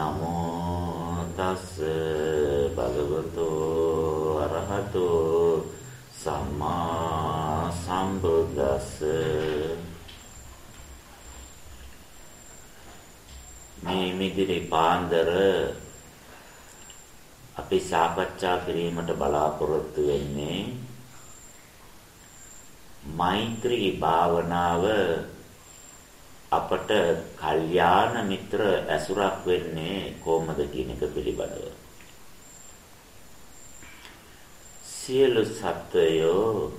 නමෝ තස් භගවතු අරහතු සම්මා සම්බුද්දස්ස. මේ මිදිරි පාන්දර අපි සාකච්ඡා කිරීමට බලාපොරොත්තු වෙන්නේ මෛත්‍රී භාවනාව අපට කල්යාණ මිත්‍ර ඇසුරක් වෙන්නේ කොහොමද කියන එක පිළිබඳව. සියලු සත්වයෝ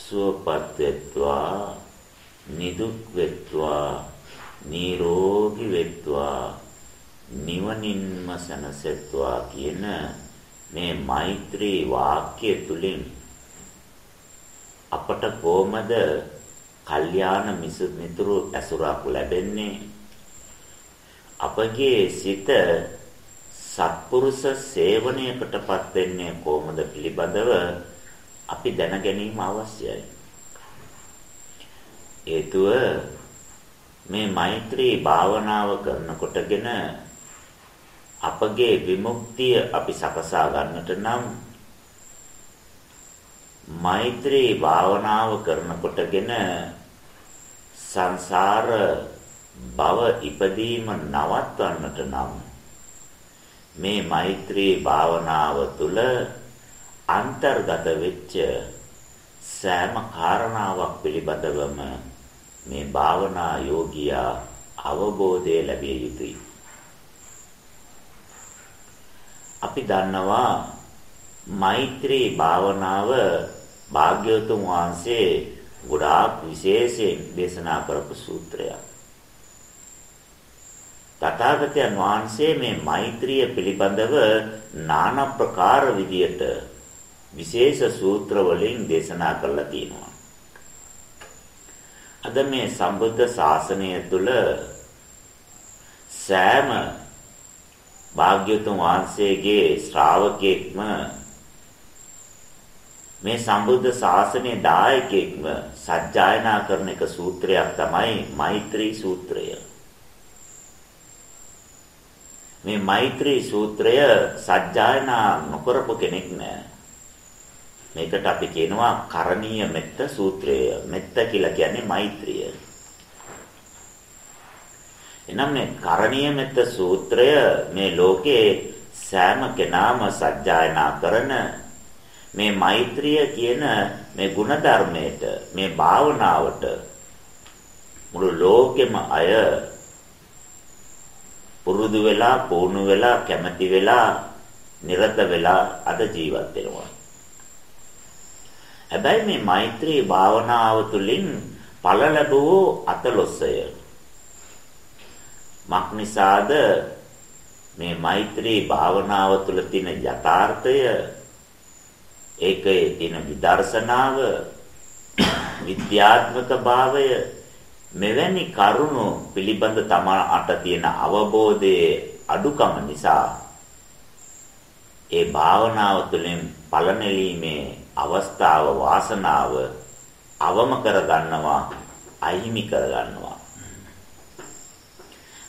සුවපත් වෙත්වා නිදුක් වෙත්වා නිරෝගී වෙත්වා නිවනින්ම සැනසෙත්වා කියන මේ මෛත්‍රී වාක්‍ය තුලින් අපට කොහොමද කල්යාණ මිතුරු ඇසුරක් ලැබෙන්නේ අපගේ සිත සත්පුරුෂ සේවනයකටපත් වෙන්නේ කොහොමද පිළිබඳව අපි දැන ගැනීම අවශ්‍යයි. හේතුව මේ මෛත්‍රී භාවනාව කරනකොටගෙන අපගේ විමුක්තිය අපි සකසා ගන්නට නම් මෛත්‍රී භාවනාව කරනකොටගෙන සංසාර භව ඉපදීම නවත්වන්නට නම් මේ මෛත්‍රී භාවනාව තුළ අන්තර්ගත වෙච්ච සෑම කාරණාවක් පිළිබඳවම මේ භාවනා යෝගියා අවබෝධය ලැබිය යුතුයි. අපි දන්නවා මෛත්‍රී භාවනාව භාග්‍යවතුන් වහන්සේ ගොඩාක් විශේෂයෙන් දේශනා කරපු සූත්‍රයක්. තථාගතයන් වහන්සේ මේ මෛත්‍රිය පිළිබඳව নানা ප්‍රකාර විදියට විශේෂ සූත්‍ර වලින් දේශනා කරලා තියෙනවා. අද මේ සම්බුද්ධ ශාසනය තුල සෑම භාග්‍යවතුන් වහන්සේගේ ශ්‍රාවකෙක්ම මේ සම්බුද්ධ ශාසනයේ දායකෙක්ම සජ්ජායනා කරන එක සූත්‍රයක් තමයි මෛත්‍රී සූත්‍රය. මේ මෛත්‍රී සූත්‍රය සජ්ජායනා නොකරපු කෙනෙක් නෑ. මේකට අපි කියනවා කරණීය මෙත්ත සූත්‍රය. මෙත්ත කියලා කියන්නේ මෛත්‍රිය. එනම් මේ කරණීය මෙත්ත සූත්‍රය මේ ලෝකේ සෑම කෙනාම සජ්ජායනා කරන මේ මෛත්‍රිය කියන මේ ಗುಣධර්මයට මේ භාවනාවට මුළු ලෝකෙම අය පුරුදු වෙලා පුහුණු වෙලා කැමැති වෙලා නිරත වෙලා අද ජීවත් වෙනවා. හැබැයි මේ මෛත්‍රී භාවනාව තුළින් ඵල ලැබුවෝ අතලොස්සය. මක්නිසාද මේ මෛත්‍රී භාවනාව තුළ තියෙන යථාර්ථය ඒකේ තියෙන විදර්ශනාව විද්‍යාත්මක භාවය මෙවැනි කරුණු පිළිබඳ තමාට තියෙන අවබෝධයේ අඩුකම නිසා ඒ භාවනාව තුළින් පලනෙලීමේ අවස්ථාව වාසනාව අවම කර ගන්නවා අහිමි කර ගන්නවා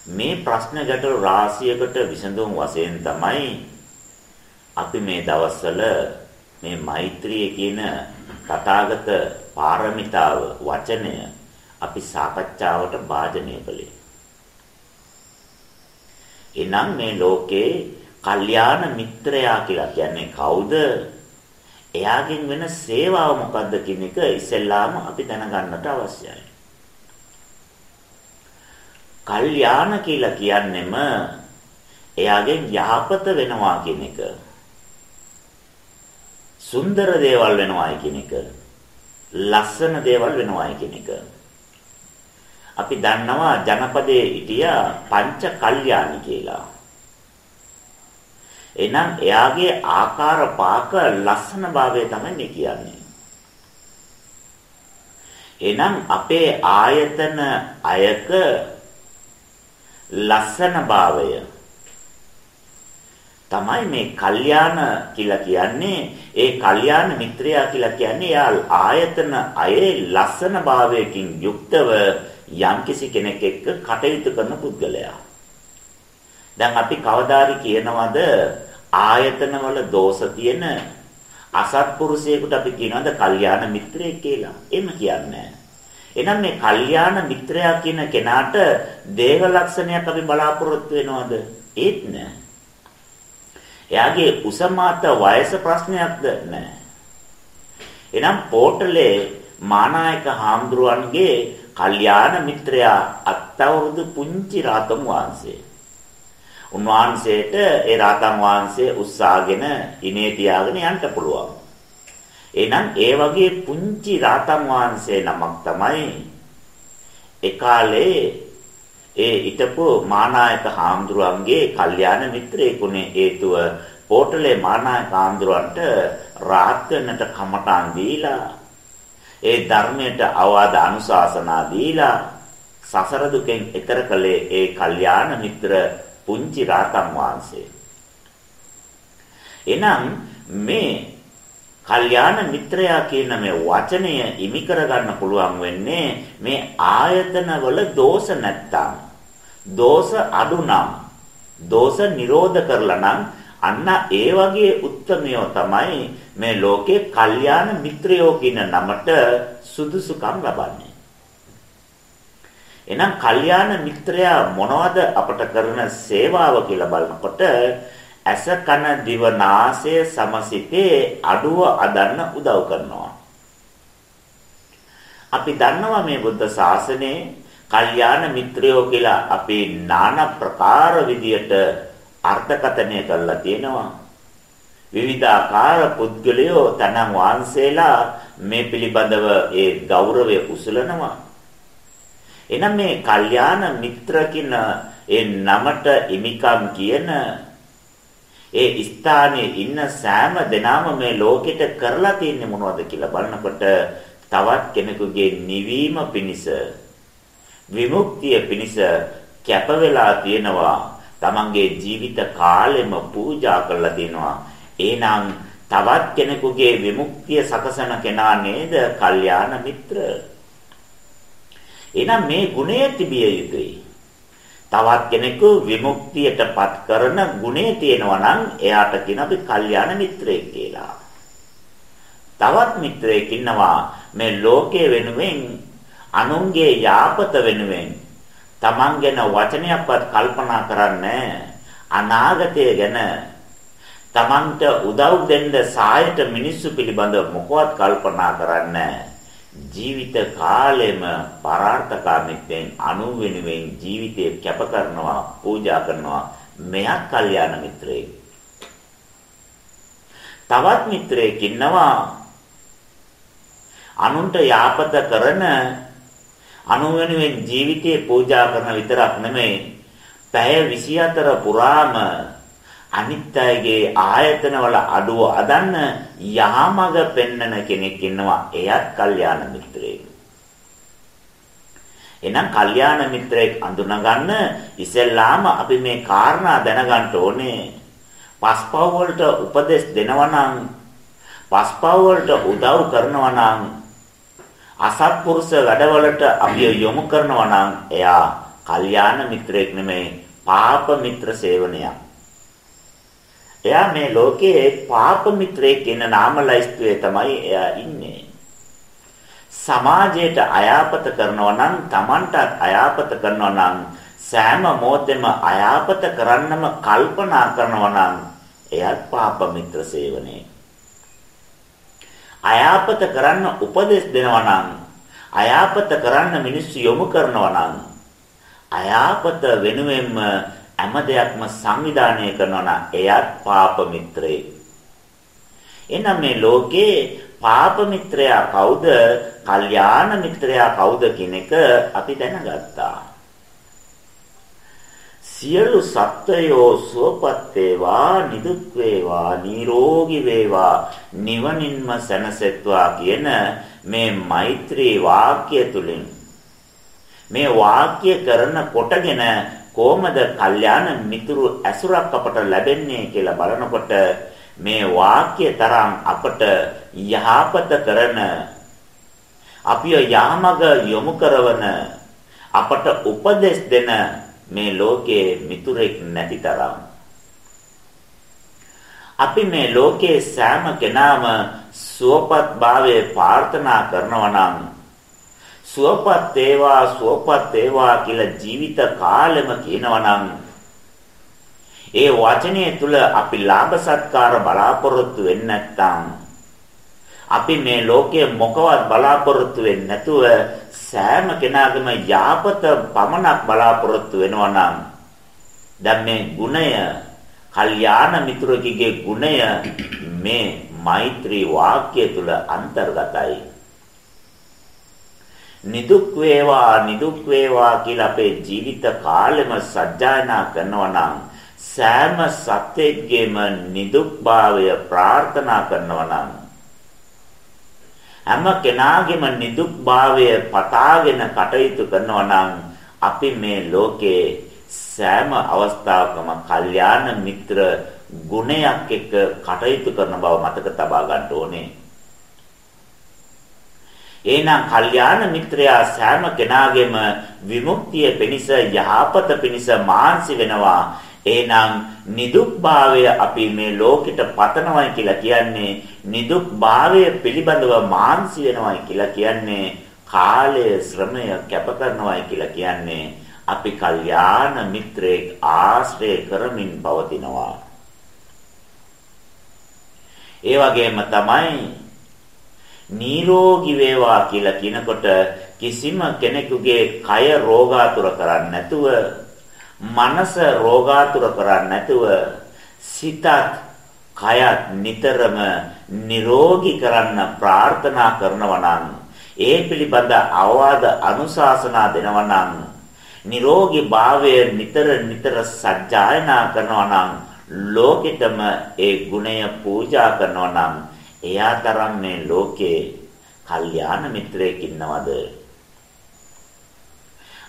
මේ ප්‍රශ්න ගැටළු රාශියකට විසඳුම් වශයෙන් තමයි අපි මේ දවස්වල මේ මෛත්‍රිය කියන තථාගත පාරමිතාව වචනය අපි සාකච්ඡාවට භාජනය කළේ. එනම් මේ ලෝකේ කල්යාණ මිත්‍රයා කියලා කියන්නේ කවුද? එයාගෙන් වෙන සේවාව මොකද්ද කියන එක ඉස්සෙල්ලාම අපි දැනගන්නට අවශ්‍යයි. කල්යාණ කියලා කියන්නෙම එයාගෙන් යහපත වෙනවා කියන එක. සුන්දර දේවල් වෙනවායි කියන එක. ලස්සන දේවල් වෙනවායි කියන එක. අපි දන්නවා ජනපදයේ හිටියා පංච කල්යාණි කියලා. එහෙනම් එයාගේ ආකාර පාක ලස්සන භාවය තමයි මේ කියන්නේ. එහෙනම් අපේ ආයතන අයක ලස්සන භාවය තමයි මේ කල්යාණ කියලා කියන්නේ ඒ කල්යාණ මිත්‍රයා කියලා කියන්නේ යා ආයතන අයේ ලස්සන භාවයකින් යුක්තව යම්කිසි කෙනෙක් එක්ක කටයුතු කරන පුද්ගලයා. දැන් අපි කවදාරි කියනවද ආයතනවල දෝෂ තියෙන අසත්පුරුෂයෙකුට අපි කියනවද කල්යාණ මිත්‍රයෙක් කියලා? එහෙම කියන්නේ එහෙනම් මේ කල්යාණ මිත්‍රයා කියන කෙනාට දේව ලක්ෂණයක් අපි බලාපොරොත්තු වෙනවද? ඒත් නෑ. එයාගේ උසමාත වයස ප්‍රශ්නයක්ද නෑ. එනම් පෝටලේ මානායක හාමුදුරුවන්ගේ කල්යාණ මිත්‍රයා අත්තවරුදු පුංචි රාතම් වහන්සේ. උන්වහන්සේට ඒ රාතම් වහන්සේ උස්සාගෙන ඉනේ තියාගෙන යන්න පුළුවන්. එහෙනම් ඒ වගේ පුංචි රාතම් වහන්සේ නමක් තමයි ඒ කාලේ ඒ ඊටපු මානායක හාමුදුරුවන්ගේ කල්යාණ මිත්‍රයෙකුනේ හේතුව පෝටලේ මානායක හාමුදුරුවන්ට රාත් වෙනට කමටන් දීලා ඒ ධර්මයට අවවාද අනුශාසනා දීලා සසර දුකෙන් එතර කළේ ඒ කල්යාණ මිත්‍ර පුංචි රාතන් වහන්සේ. එනම් මේ කල්යාණ මිත්‍රයා කියන මේ වචනය ඉමි කරගන්න පුළුවන් වෙන්නේ මේ ආයතනවල දෝෂ නැත්තම් දෝෂ අඩු නම් දෝෂ නිරෝධ කරලා නම් අන්න ඒ වගේ උත්මයෝ තමයි මේ ලෝකේ කල්යාණ මිත්‍රයෝ කියන නමට සුදුසුකම් ලබන්නේ. එහෙනම් කල්යාණ මිත්‍රයා මොනවද අපට කරන සේවාව කියලා බලනකොට ඇස කන දිව නාසය සමසිතේ අඩුව අදන්න උදව් කරනවා. අපි දන්නවා මේ බුද්ධ ශාසනයේ කල්යාණ මිත්‍රයෝ කියලා අපි নানা ප්‍රකාර විදියට අර්ථකථනය කරලා තියෙනවා. විවිධාකාර පුද්ගලයෝ තනන් වහන්සේලා මේ පිළිබඳව ඒ ගෞරවය උසලනවා. එනම් මේ කල්යාණ මිත්‍ර කියන ඒ නමට ඉමිකම් කියන ඒ ස්ථානයේ ඉන්න සෑම දෙනාම මේ ලෝකෙට කරලා තියෙන්නේ මොනවද කියලා බලනකොට තවත් කෙනෙකුගේ නිවීම පිණිස විමුක්තිය පිණිස කැප වෙලා තියෙනවා. තමන්ගේ ජීවිත කාලෙම පූජා කරලා දෙනවා. එහෙනම් තවත් කෙනෙකුගේ විමුක්තිය සකසන කෙනා නේද කල්යාණ මිත්‍ර? එහෙනම් මේ ගුණය තිබිය යුතුයි. තවත් කෙනෙකු විමුක්තියටපත් කරන ගුණය තියෙනවා නම් එයාට කියන අපි කල්යාණ මිත්‍රයෙක් කියලා. තවත් මිත්‍රයෙක් ඉන්නවා මේ ලෝකයේ වෙනුවෙන් අනුන්ගේ යාපත වෙනුවෙන් Taman ගැන වචනයක්වත් කල්පනා කරන්නේ අනාගතය ගැන Tamanට උදව් දෙන්න සායට මිනිස්සු පිළිබඳව මොකවත් කල්පනා කරන්නේ ජීවිත කාලෙම පරාර්ථකාමීත්වයෙන් අනු වෙනුවෙන් ජීවිතය කැප කරනවා පූජා කරනවා. මෙයක් කල්යාණ මිත්‍රයෙක්. තවත් මිත්‍රයෙක් ඉන්නවා. අනුන්ට යාපත කරන අනු වෙනුවෙන් ජීවිතේ පූජා කරන විතරක් නෙමෙයි. පැය 24 පුරාම අනිත් අයගේ ආයතන වල අඩුව අදන්න යහමඟ පෙන්නන කෙනෙක් ඉන්නවා එයත් කල්යාණ මිත්‍රයෙක්. එහෙනම් කල්යාණ මිත්‍රයෙක් අඳුනගන්න ඉස්සෙල්ලාම අපි මේ කාරණා දැනගන්න ඕනේ. පස්පව් වලට උපදෙස් දෙනවා නම් පස්පව් වලට උදව් කරනවා නම් අසත්පුරුෂ වැඩවලට අපි යොමු කරනවා නම් එයා කල්යාණ මිත්‍රයෙක් නෙමෙයි පාප මිත්‍ර සේවනයක්. එයා මේ ලෝකයේ පාප මිත්‍රයෙක් කියන නාම ලයිස්තුවේ තමයි එයා ඉන්නේ. සමාජයට අයාපත කරනවා නම් Tamanටත් අයාපත කරනවා නම් සෑම මොහොතෙම අයාපත කරන්නම කල්පනා කරනවා නම් එයත් පාප මිත්‍ර සේවනයේ. අයාපත කරන්න උපදෙස් දෙනවා නම් අයාපත කරන්න මිනිස්සු යොමු කරනවා නම් අයාපත වෙනුවෙන්ම හැම දෙයක්ම සංවිධානය කරනවා නම් එයත් පාප මිත්‍රයෙක්. එහෙනම් මේ ලෝකේ පාප මිත්‍රයා කවුද? කල්යාණ මිත්‍රයා කවුද කියන එක අපි දැනගත්තා. සියලු සත්වයෝ සුවපත් වේවා නිදුක් වේවා නිරෝගී වේවා නිවනින්ම සැනසෙත්වා කියන මේ මෛත්‍රී වාක්‍ය තුලින් මේ වාක්‍ය කරන කොටගෙන කොහොමද කල්යාණ මිතුරු ඇසුරක් අපට ලැබෙන්නේ කියලා බලනකොට මේ වාක්‍ය තරම් අපට යහපත කරන අපිය යාමග යොමු කරවන අපට උපදෙස් දෙන මේ ලෝකයේ මිතුරෙක් නැති තරම්. අපි මේ ලෝකයේ සෑම කෙනාම සුවපත් භාවයේ ප්‍රාර්ථනා කරනවා නම් සුවපත් වේවා සුවපත් වේවා කියලා ජීවිත කාලෙම කියනවා නම් ඒ වචනේ තුල අපි ලාභ සත්කාර බලාපොරොත්තු වෙන්නේ නැත්නම් අපි මේ ලෝකයේ මොකවත් බලාපොරොත්තු වෙන්නේ නැතුව සෑම කෙනාගේම යාපත පමණක් බලාපොරොත්තු වෙනවා නම් දැන් මේ ගුණය කල්යාණ මිතුරෙකුගේ ගුණය මේ මෛත්‍රී වාක්‍ය තුල අන්තර්ගතයි. නිදුක් වේවා නිදුක් වේවා කියලා අපේ ජීවිත කාලෙම සජ්ජායනා කරනවා නම් සෑම සත්‍යයකම නිදුක්භාවය ප්‍රාර්ථනා කරනවා නම් හැම කෙනාගේම නිදුක්භාවය පතාගෙන කටයුතු කරනවා නම් අපි මේ ලෝකේ සෑම අවස්ථාවකම කල්යාණ මිත්‍ර ගුණයක් එක්ක කටයුතු කරන බව මතක තබා ගන්න ඕනේ. එහෙනම් කල්යාණ මිත්‍රයා සෑම කෙනාගේම විමුක්තිය පිණිස යහපත පිණිස මාන්සි වෙනවා. එහෙනම් නිදුක්භාවය අපි මේ ලෝකෙට පතනවයි කියලා කියන්නේ නිදුක්භාවය පිළිබඳව මාන්සි වෙනවයි කියලා කියන්නේ කාලය ශ්‍රමය කැප කරනවයි කියලා කියන්නේ අපි කල්යාණ මිත්‍රයෙක් ආශ්‍රය කරමින් පවතිනවා ඒ වගේම තමයි නිරෝගී වේවා කියලා කියනකොට කිසිම කෙනෙකුගේ කය රෝගාතුර කරන්නේ නැතුව මනස රෝගාතුර කරන්නේ නැතුව සිතත් කයත් නිතරම නිරෝගී කරන්න ප්‍රාර්ථනා කරනවා නම් ඒ පිළිබඳ අවවාද අනුශාසනා දෙනවා නම් නිරෝගී භාවය නිතර නිතර සජ්ජායනා කරනවා නම් ලෝකෙටම ඒ ගුණය පූජා කරනවා නම් එයා තරම් මේ ලෝකේ කල්යාණ මිත්‍රයෙක් ඉන්නවද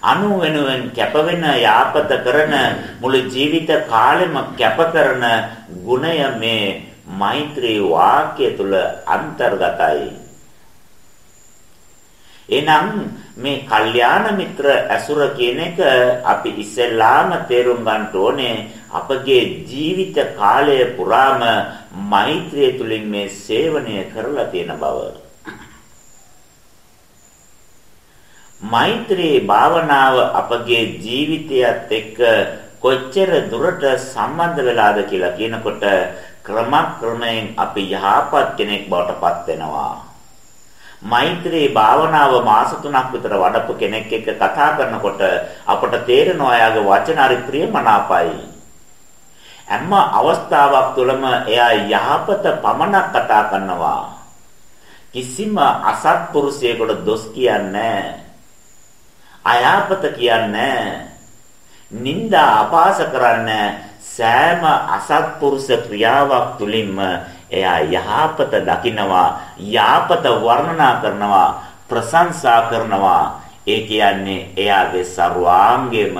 අනු වෙනුවෙන් කැප වෙන යාපත කරන මුළු ජීවිත කාලෙම කැප කරන ගුණය මේ මෛත්‍රී වාක්‍ය තුල අන්තර්ගතයි. එනම් මේ කල්යාණ මිත්‍ර ඇසුර කියන එක අපි ඉස්සෙල්ලාම තේරුම් ගන්න ඕනේ අපගේ ජීවිත කාලය පුරාම මෛත්‍රිය තුලින් මේ සේවනය කරලා තියෙන බව. මෛත්‍රී භාවනාව අපගේ ජීවිතයත් එක්ක කොච්චර දුරට සම්බන්ධ වෙලාද කියලා කියනකොට ක්‍රමක්‍රමයෙන් අපි යහපත් කෙනෙක් බවට පත් වෙනවා. මෛත්‍රී භාවනාව මාස 3ක් විතර වඩපු කෙනෙක් එක්ක කතා කරනකොට අපට තේරෙනවා එයාගේ වචන හරි ප්‍රියමනාපයි. හැම අවස්ථාවක් තුළම එයා යහපත පමණක් කතා කරනවා. කිසිම අසත්පුරුෂයෙකුට දොස් කියන්නේ අයහපත කියන්නේ නිନ୍ଦා අපාස කරන්නේ සෑම අසත්පුරුෂ ක්‍රියාවක් තුළින්ම එයා යහපත දකිනවා යහපත වර්ණනා කරනවා ප්‍රශංසා කරනවා. ඒ කියන්නේ එයාගේ ਸਰවාංගෙම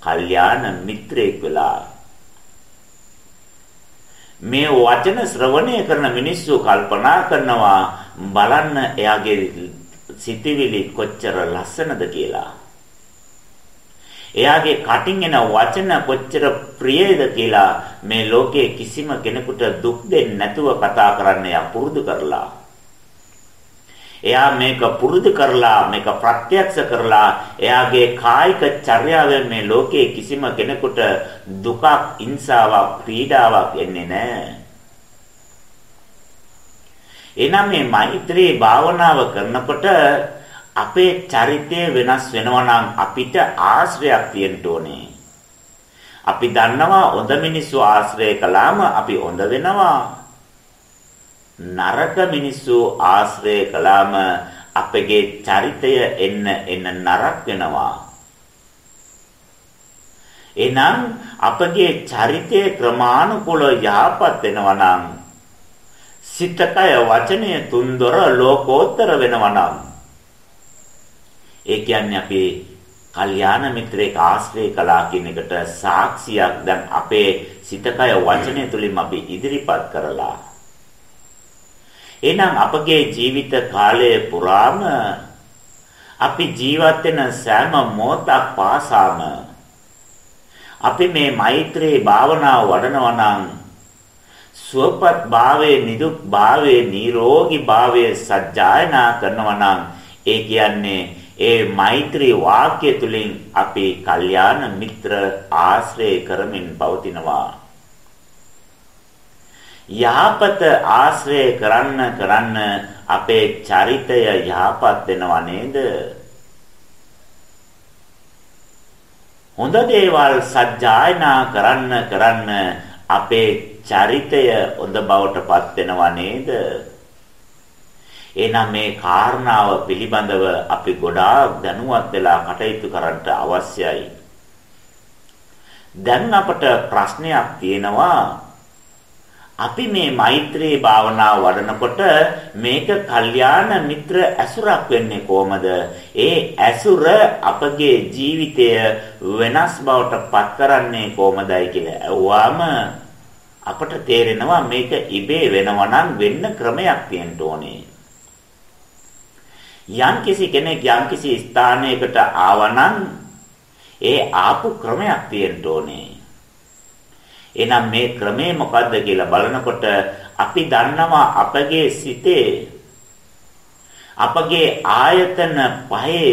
කල්යාණ මිත්‍රයෙක් වෙලා. මේ වචන ශ්‍රවණය කරන මිනිස්සු කල්පනා කරනවා බලන්න එයාගේ සිතවිලි කොච්චර ලස්සනද කියලා එයාගේ කටින් එන වචන කොච්චර ප්‍රියද කියලා මේ ලෝකයේ කිසිම කෙනෙකුට දුක් දෙන්නේ නැතුව කතා කරන්න යා පුරුදු කරලා. එයා මේක පුරුදු කරලා මේක ප්‍රත්‍යක්ෂ කරලා එයාගේ කායික චර්යාවෙන් මේ ලෝකයේ කිසිම කෙනෙකුට දුකක්, හිංසාවක්, පීඩාවක් එන්නේ නැහැ. එනම් මේ මෛත්‍රී භාවනාව කරනකොට අපේ චරිතය වෙනස් වෙනවා නම් අපිට ආශ්‍රයක් තියෙන්න ඕනේ. අපි දන්නවා හොඳ මිනිස්සු ආශ්‍රය කළාම අපි හොඳ වෙනවා. නරක මිනිස්සු ආශ්‍රය කළාම අපගේ චරිතය එන්න එන්න නරක වෙනවා. එනම් අපගේ චරිතය ක්‍රමානුකූල යහපත් වෙනවා නම් සිතකය වචනය තුන්දොර ලෝකෝත්තර වෙනවා නම් ඒ කියන්නේ අපි කල්යාණ මිත්‍රයෙක් ආශ්‍රය කළා කියන එකට සාක්ෂියක් දැන් අපේ සිතකය වචනය තුලින් අපි ඉදිරිපත් කරලා එහෙනම් අපගේ ජීවිත කාලය පුරාම අපි ජීවත් වෙන සෑම මොහොතක් පාසාම අපි මේ මෛත්‍රී භාවනාව වඩනවා නම් සුවපත් භාවයේ නිදුක් භාවයේ නිරෝගී භාවයේ සජ්ජායනා කරනවා නම් ඒ කියන්නේ ඒ මෛත්‍රී වාක්‍ය තුලින් අපි කල්යාණ මිත්‍ර ආශ්‍රය කරමින් පවතිනවා. යහපත ආශ්‍රය කරන්න කරන්න අපේ චරිතය යහපත් වෙනව නේද හොඳ දේවල් සජ්ජායනා කරන්න කරන්න අපේ චරිතය හොඳ බවටපත් වෙනවා නේද? එහෙනම් මේ කාරණාව පිළිබඳව අපි ගොඩාක් දැනුවත් වෙලා කටයුතු කරන්න අවශ්‍යයි. දැන් අපට ප්‍රශ්නයක් තියෙනවා අපි මේ මෛත්‍රී භාවනාව වඩනකොට මේක කල්යාණ මිත්‍ර ඇසුරක් වෙන්නේ කොහමද? ඒ ඇසුර අපගේ ජීවිතය වෙනස් බවට පත් කරන්නේ කොහමදයි කියලා අහුවාම අපට තේරෙනවා මේක ඉබේ වෙනවා නම් වෙන්න ක්‍රමයක් තියෙන්න ඕනේ. යම්කිසි කෙනෙක් යම්කිසි ස්ථානයකට ආවනම් ඒ ආපු ක්‍රමයක් තියෙන්න ඕනේ. එහෙනම් මේ ක්‍රමය මොකද්ද කියලා බලනකොට අපි දන්නවා අපගේ සිතේ අපගේ ආයතන පහේ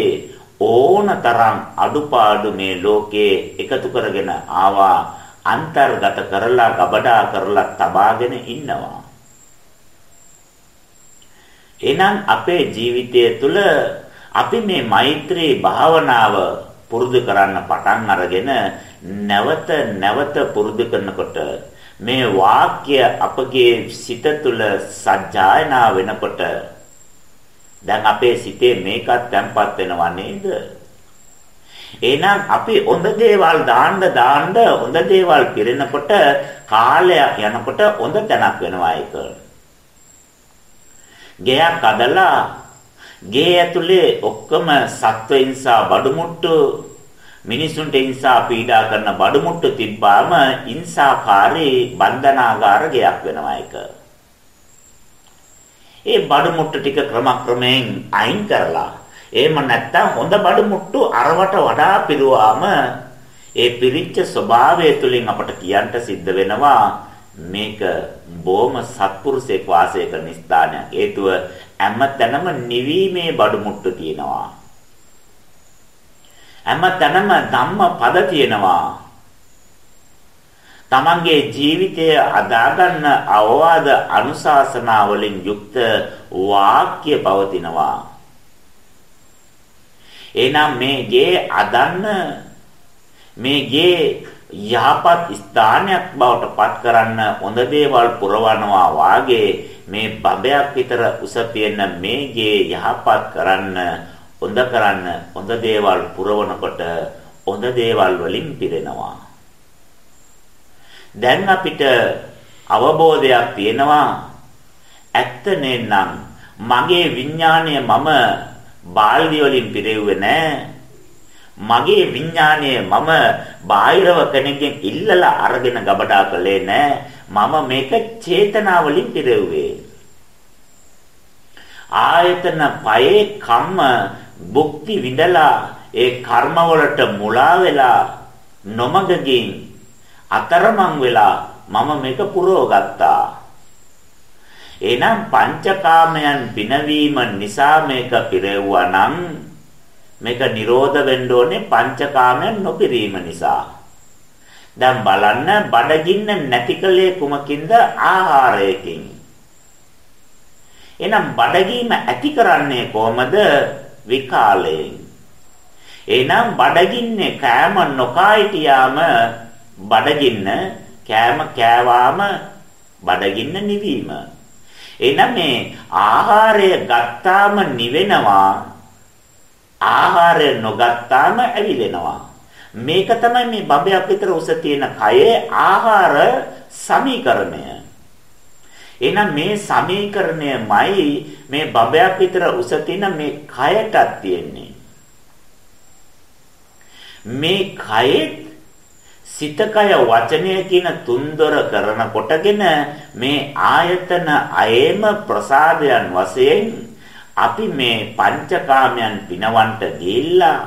ඕනතරම් අඩුපාඩු මේ ලෝකේ එකතු කරගෙන ආවා අන්තර්ගත කරලා ගබඩා කරලා තබාගෙන ඉන්නවා. එහෙනම් අපේ ජීවිතය තුළ අපි මේ මෛත්‍රී භාවනාව පුරුදු කරන්න පටන් අරගෙන නැවත නැවත පුරුදු කරනකොට මේ වාක්‍ය අපගේ සිත තුළ සජ්ජායනා වෙනකොට දැන් අපේ සිතේ මේකත් තැම්පත් වෙනවා නේද? එහෙනම් අපි හොඳ දේවල් දාන්න දාන්න හොඳ දේවල් පිරෙනකොට කාලය යනකොට හොඳ තැනක් වෙනවා ඒක. ගෙයක් අදලා ගේ ඇතුලේ ඔක්කොම සත්වයින්සා බඩුමුට්ටු මිනිසුන්ට හිංසා පීඩා කරන බඩමුට්ටු තිබ්බාම හිංසාකාරී බන්ධනාගාර ගයක් වෙනවා ඒක. ඒ බඩමුට්ටු ටික ක්‍රමක්‍රමයෙන් අයින් කරලා එහෙම නැත්තම් හොඳ බඩමුට්ටු අරවට වඩා පිරුවාම ඒ පිරිච්ච ස්වභාවය තුලින් අපට කියන්න සිද්ධ වෙනවා මේක බොහොම සත්පුරුෂයෙක් වාසය කරන ස්ථානයක්. හේතුව හැමතැනම නිවීමේ බඩමුට්ටු තියෙනවා. හැමතැනම ධම්ම පද තියෙනවා. තමන්ගේ ජීවිතය අදාගන්න අවවාද අනුශාසනා වලින් යුක්ත වාක්‍ය පවතිනවා. එහෙනම් මේ ගේ අදන්න මේ ගේ යහපත් ස්ථානයක් බවට පත් කරන්න හොඳ දේවල් පුරවනවා වාගේ මේ බබයක් විතර උස තියෙන මේ ගේ යහපත් කරන්න හොඳ කරන්න හොඳ දේවල් පුරවනකොට හොඳ දේවල් වලින් පිරෙනවා. දැන් අපිට අවබෝධයක් තියෙනවා ඇත්ත නේනම් මගේ විඥාණය මම බාල්දි වලින් පිරෙව්වේ නෑ. මගේ විඥාණය මම බාහිරව කෙනෙක්ගෙන් ඉල්ලලා අරගෙන ගබඩා කළේ නෑ. මම මේක චේතනාවලින් පිරෙව්වේ. ආයතන පයේ කම්ම භුක්ති විඳලා ඒ කර්ම වලට මුලා වෙලා නොමගකින් අතරමං වෙලා මම මේක පුරවගත්තා. එහෙනම් පංචකාමයන් පිනවීම නිසා මේක පිරෙව්වා නම් මේක නිරෝධ වෙන්න ඕනේ පංචකාමයන් නොපිරීම නිසා. දැන් බලන්න බඩගින්න නැතිකලේ කුමකින්ද ආහාරයකින්. එහෙනම් බඩගීම ඇති කරන්නේ කොහමද? විකාලයෙන්. එහෙනම් බඩගින්නේ කෑම නොකා හිටියාම බඩගින්න කෑම කෑවාම බඩගින්න නිවීම. එහෙනම් මේ ආහාරය ගත්තාම නිවෙනවා ආහාරය නොගත්තාම ඇවිලෙනවා. මේක තමයි මේ බබයක් විතර උස තියෙන කයේ ආහාර සමීකරණය. එහෙනම් මේ සමීකරණයමයි මේ බබයක් විතර උස තියෙන මේ කයටත් තියෙන්නේ. මේ කයෙත් සිතකය වචනය කියන තුන්දොර කරන කොටගෙන මේ ආයතන අයේම ප්‍රසාදයන් වශයෙන් අපි මේ පංචකාමයන් පිනවන්ට ගිහිල්ලා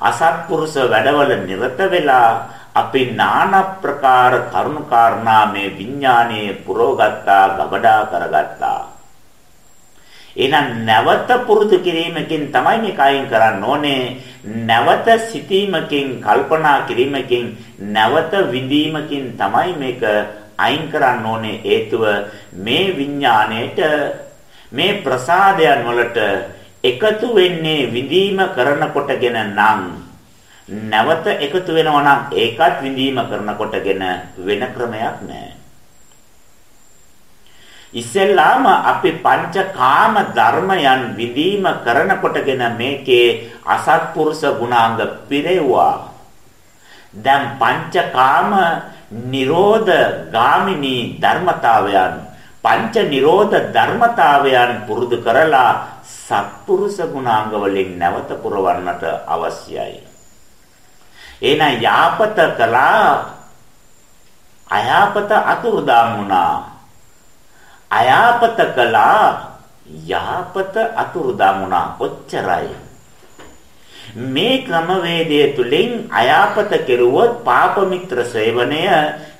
අසත්පුරුෂ වැඩවල නිරත වෙලා අපි নানা ප්‍රකාර කරුණු කාරණා මේ විඥානයේ පුරවගත්තා, ගබඩා කරගත්තා. එහෙනම් නැවත පුරුදු කිරීමකින් තමයි මේක අයින් කරන්න ඕනේ. නැවත සිතීමකින්, කල්පනා කිරීමකින්, නැවත විඳීමකින් තමයි මේක අයින් කරන්න ඕනේ. හේතුව මේ විඥාණයට මේ ප්‍රසාදයන් වලට එකතු වෙන්නේ විඳීම කරනකොටගෙන නම් නැවත එකතු වෙනවා නම් ඒකත් විඳීම කරනකොටගෙන වෙන ක්‍රමයක් නැහැ. ඉස්සෙල්ලාම අපි පංචකාම ධර්මයන් විඳීම කරනකොටගෙන මේකේ අසත්පුරුෂ ගුණාංග පිරෙවුවා. දැන් පංචකාම නිරෝධ ගාමිනී ධර්මතාවයන් පංච නිරෝධ ධර්මතාවයන් පුරුදු කරලා සත්පුරුෂ ගුණාංග වලින් නැවත පුරවන්නට අවශ්‍යයි. එහෙනම් යාපත කළා අයාපත අතුරුදාම් වුණා. අයාපත කළා යාපත අතුරුදාම් වුණා. ඔච්චරයි. මේ ක්‍රමවේදය තුලින් අයාපත කෙරුවොත් පාප මිත්‍ර සේවනය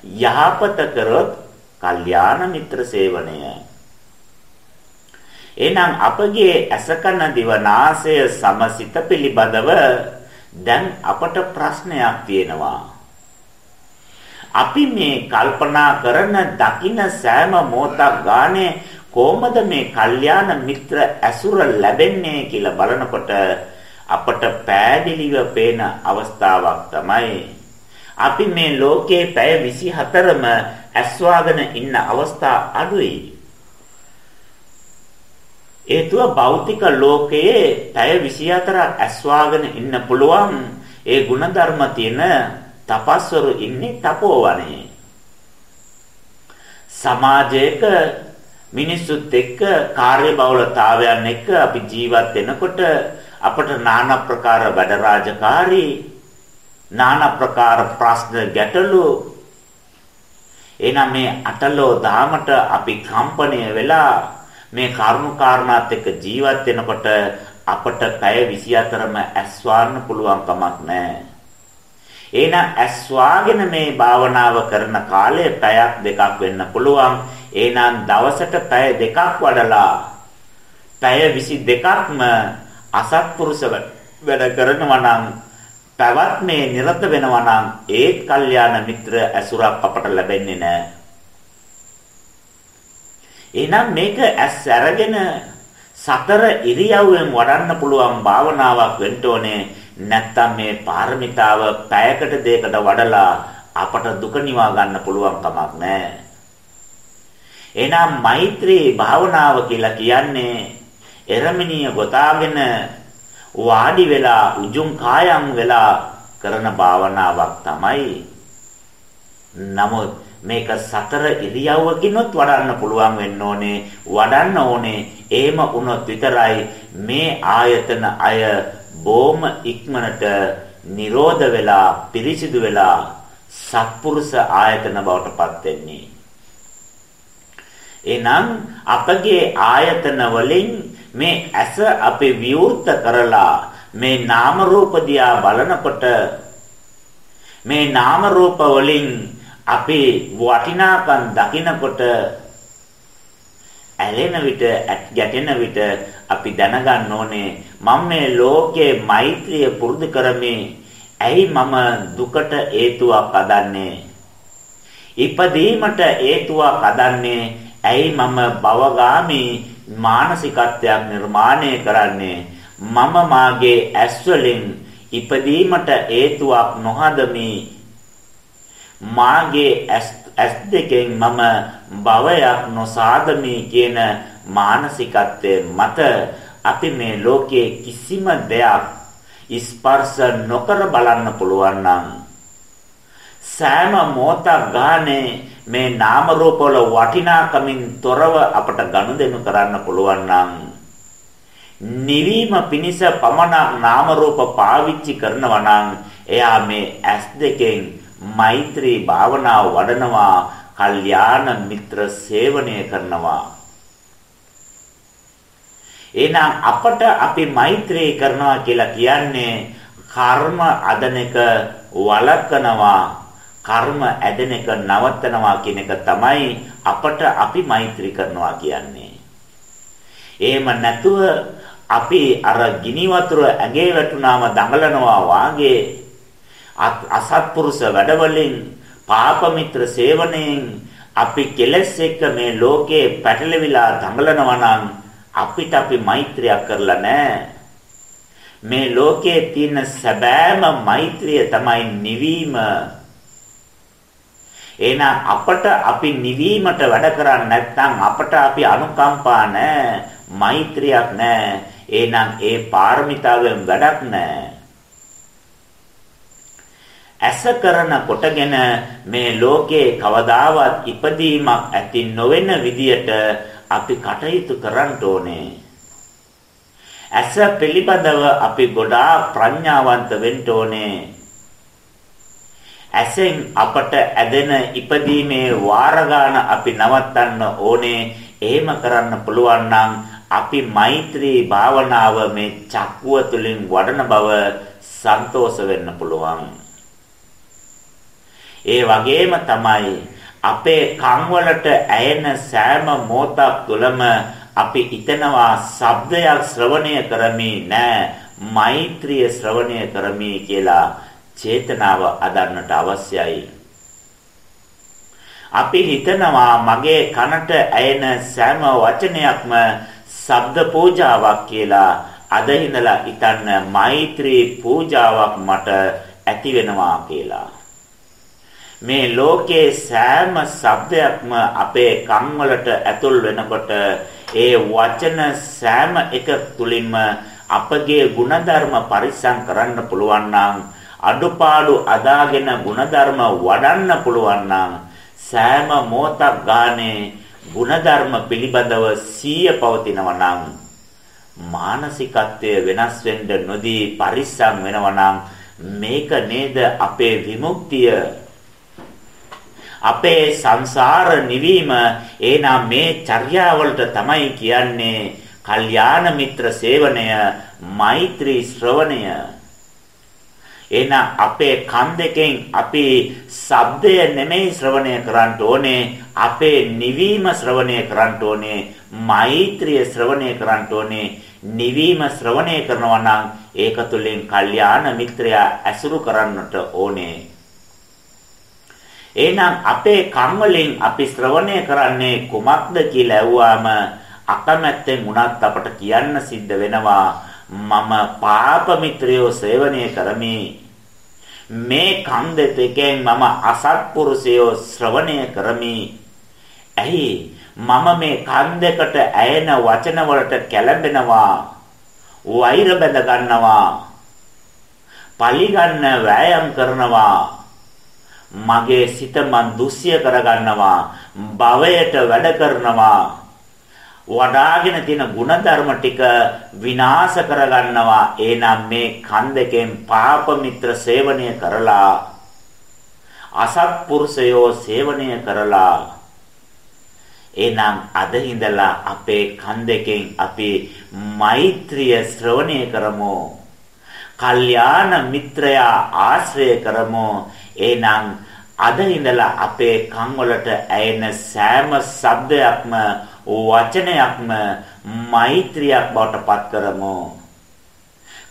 යහපත කරොත් කල්යාණ මිත්‍ර සේවනය එහෙනම් අපගේ අසකන දිවනාසය සමසිත පිළිබඳව දැන් අපට ප්‍රශ්නයක් තියෙනවා අපි මේ කල්පනා කරන දකින සෑම මොහොතක් ගානේ කොහොමද මේ කල්යාණ මිත්‍ර ඇසුර ලැබෙන්නේ කියලා බලනකොට අපට පෑදිලිව පේන අවස්ථාවක් තමයි අපි මේ ලෝකයේ පැය 24ම ඇස්වාගෙන ඉන්න අවස්ථා අඩුයි. හේතුව භෞතික ලෝකයේ පැය 24 ඇස්වාගෙන ඉන්න පුළුවන් ඒ ಗುಣධර්ම තියෙන තපස්වරු ඉන්නේ තපෝවනේ. සමාජයක මිනිසුත් එක්ක කාර්ය බහුලතාවයන් එක්ක අපි ජීවත් වෙනකොට අපට নানা ප්‍රකාර වැඩ රාජකාරී নানা ප්‍රකාර ප්‍රශ්න ගැටලු එනනම් මේ අටලෝ දාමට අපි කම්පණය වෙලා මේ කරුණු කාරණාත් එක්ක ජීවත් වෙනකොට අපට පැය 24ම ඇස්වාන්න පුළුවන් කමක් නැහැ. එහෙනම් ඇස්වාගෙන මේ භාවනාව කරන කාලය පැයක් දෙකක් වෙන්න පුළුවන්. එහෙනම් දවසට පැය දෙකක් වඩලා පැය 22ක්ම අසත්පුරුෂ වැඩ කරනවා නම් පැවැත්මේ නිරත වෙනවා නම් ඒත් කල්යාණ මිත්‍ර ඇසුරක් අපට ලැබෙන්නේ නැහැ. එහෙනම් මේක ඇස් අරගෙන සතර ඉරියව්වෙන් වඩන්න පුළුවන් භාවනාවක් වෙන්න ඕනේ. නැත්තම් මේ පාරමිතාව පැයකට දෙකකට වඩලා අපට දුක නිවා ගන්න පුළුවන් කමක් නැහැ. එහෙනම් මෛත්‍රී භාවනාව කියලා කියන්නේ එරමිනිය ගොතාගෙන වාඩි වෙලා උජුම් කායම් වෙලා කරන භාවනාවක් තමයි. නමුත් මේක සතර ඉරියව්වකින්වත් වඩන්න පුළුවන් වෙන්න ඕනේ. වඩන්න ඕනේ. එහෙම වුණොත් විතරයි මේ ආයතන අය බොම ඉක්මනට නිරෝධ වෙලා පිරිසිදු වෙලා සත්පුරුෂ ආයතන බවට පත් වෙන්නේ. එනම් අපගේ ආයතන වලින් මේ ඇස අපි විවෘත කරලා මේ නාම රූප දිහා බලනකොට මේ නාම රූප වලින් අපි වටිනාකම් දකිනකොට ඇලෙන විට ගැටෙන විට අපි දැනගන්න ඕනේ මම මේ ලෝකයේ මෛත්‍රිය පුරුදු කරමි. ඇයි මම දුකට හේතුවක් අදන්නේ ඉපදීමට හේතුවක් අදන්නේ ඇයි මම භවගාමී මානසිකත්වයක් නිර්මාණය කරන්නේ? මම මාගේ ඇස් වලින් ඉපදීමට හේතුවක් නොහදමි. මාගේ ඇස් දෙකෙන් මම භවයක් නොසාදමි කියන මානසිකත්වයේ මත අපි මේ ලෝකයේ කිසිම දෙයක් ස්පර්ශ නොකර බලන්න පුළුවන් නම් සෑම මොහොතක් ගානේ මේ නාම රූප වල වටිනාකමින් තොරව අපට ගනුදෙනු කරන්න පුළුවන් නම් නිවීම පිණිස පමණක් නාම රූප පාවිච්චි කරනවා නම් එයා මේ ඇස් දෙකෙන් මෛත්‍රී භාවනාව වඩනවා කල්යාණ මිත්‍ර සේවනය කරනවා එහෙනම් අපට අපි මෛත්‍රී කරනවා කියලා කියන්නේ කර්ම අදනක වළක්වනවා කර්ම ඇදෙන එක නවත්තනවා කියන එක තමයි අපට අපි මෛත්‍රී කරනවා කියන්නේ. එහෙම නැතුව අපි අර ගිනි වතුර ඇඟේ වැටුනාම දඟලනවා වාගේ අසත්පුරුෂ වැඩවලින් පාප මිත්‍ර සේවනයෙන් අපි කෙලස් එක්ක මේ ලෝකේ පැටලෙවිලා දඟලනවා නම් අපිට අපි මෛත්‍රියක් කරලා නැහැ. මේ ලෝකයේ තියෙන සැබෑම මෛත්‍රිය තමයි නිවීම. එහෙනම් අපට අපි නිවීමට වැඩ කරන්නේ නැත්නම් අපට අපි අනුකම්පා නැහැ, මෛත්‍රියක් නැහැ. එහෙනම් ඒ පාරමිතාවෙන් වැඩක් නැහැ. ඇස කරන කොටගෙන මේ ලෝකේ කවදාවත් ඉපදීමක් ඇති නොවන විදියට අපි කටයුතු කරන්න ඕනේ. ඇස පිළිබඳව අපි ගොඩාක් ප්‍රඥාවන්ත වෙන්න ඕනේ. ඇසෙන් අපට ඇදෙන ඉපදීමේ වාර අපි නවත්තන්න ඕනේ. එහෙම කරන්න පුළුවන් නම් අපි මෛත්‍රී භාවනාව මේ චක්කුව තුළින් වඩන බව සන්තෝෂ වෙන්න පුළුවන්. ඒ වගේම තමයි අපේ කන් වලට ඇයෙන සෑම මොහොතක් තුළම අපි හිතනවා ශබ්දයක් ශ්‍රවණය කරමි නෑ මෛත්‍රිය ශ්‍රවණය කරමි කියලා චේතනාව අදන්නට අවශ්‍යයි. අපි හිතනවා මගේ කනට ඇයෙන සෑම වචනයක්ම ශබ්ද පූජාවක් කියලා අද ඉඳලා හිතන්න මෛත්‍රී පූජාවක් මට ඇති වෙනවා කියලා. මේ ලෝකයේ සෑම શબ્දයක්ම අපේ කන් වලට ඇතුල් වෙනකොට ඒ වචන සෑම එක තුලින්ම අපගේ ಗುಣධර්ම පරිස්සම් කරන්න පුළුවන් නම් අඩුපාඩු අදාගෙන ಗುಣධර්ම වඩන්න පුළුවන් නම් සෑම මොහොතක් ගානේ ಗುಣධර්ම පිළිබඳව සීය පවතිනවා නම් මානසිකත්වය වෙනස් වෙන්න නොදී පරිස්සම් වෙනවා නම් මේක නේද අපේ විමුක්තිය? අපේ සංසාර නිවීම එනම් මේ චර්යාවලට තමයි කියන්නේ කල්යාණ මිත්‍ර සේවනය මෛත්‍රී ශ්‍රවණය. එහෙනම් අපේ කන් දෙකෙන් අපි ශබ්දය නෙමෙයි ශ්‍රවණය කරන්න ඕනේ අපේ නිවීම ශ්‍රවණය කරන්න ඕනේ මෛත්‍රිය ශ්‍රවණය කරන්න ඕනේ. නිවීම ශ්‍රවණය කරනවා නම් ඒක තුළින් කල්යාණ මිත්‍රයා ඇසුරු කරන්නට ඕනේ. එහෙනම් අපේ කන් වලින් අපි ශ්‍රවණය කරන්නේ කුමක්ද කියලා ඇහුවාම අකමැත්තෙන් උනත් අපට කියන්න සිද්ධ වෙනවා මම පාප මිත්‍රයෝ සේවනය කරමි මේ කන් දෙකෙන් මම අසත්පුරුෂයෝ ශ්‍රවණය කරමි. ඇයි මම මේ කන් දෙකට ඇයෙන වචන වලට කැළඹෙනවා. වෛර බැඳ ගන්නවා. පලි ගන්න වෑයම් කරනවා. මගේ සිත මන් දුස්සිය කරගන්නවා. භවයට වැඩ කරනවා. වඩාගෙන තියෙන ಗುಣධර්ම ටික විනාශ කරගන්නවා එනම් මේ කන් දෙකෙන් පාප මිත්‍ර සේවනය කරලා අසත්පුරුෂයෝ සේවනය කරලා එනම් අද ඉඳලා අපේ කන් දෙකෙන් අපි මෛත්‍රිය ශ්‍රවණය කරමු කල්යාණ මිත්‍රයා ආශ්‍රය කරමු එනම් අද ඉඳලා අපේ කන් වලට ඇයෙන සෑම ශබ්දයක්ම වචනයක්ම මෛත්‍රියක් බවට පත් කරමු.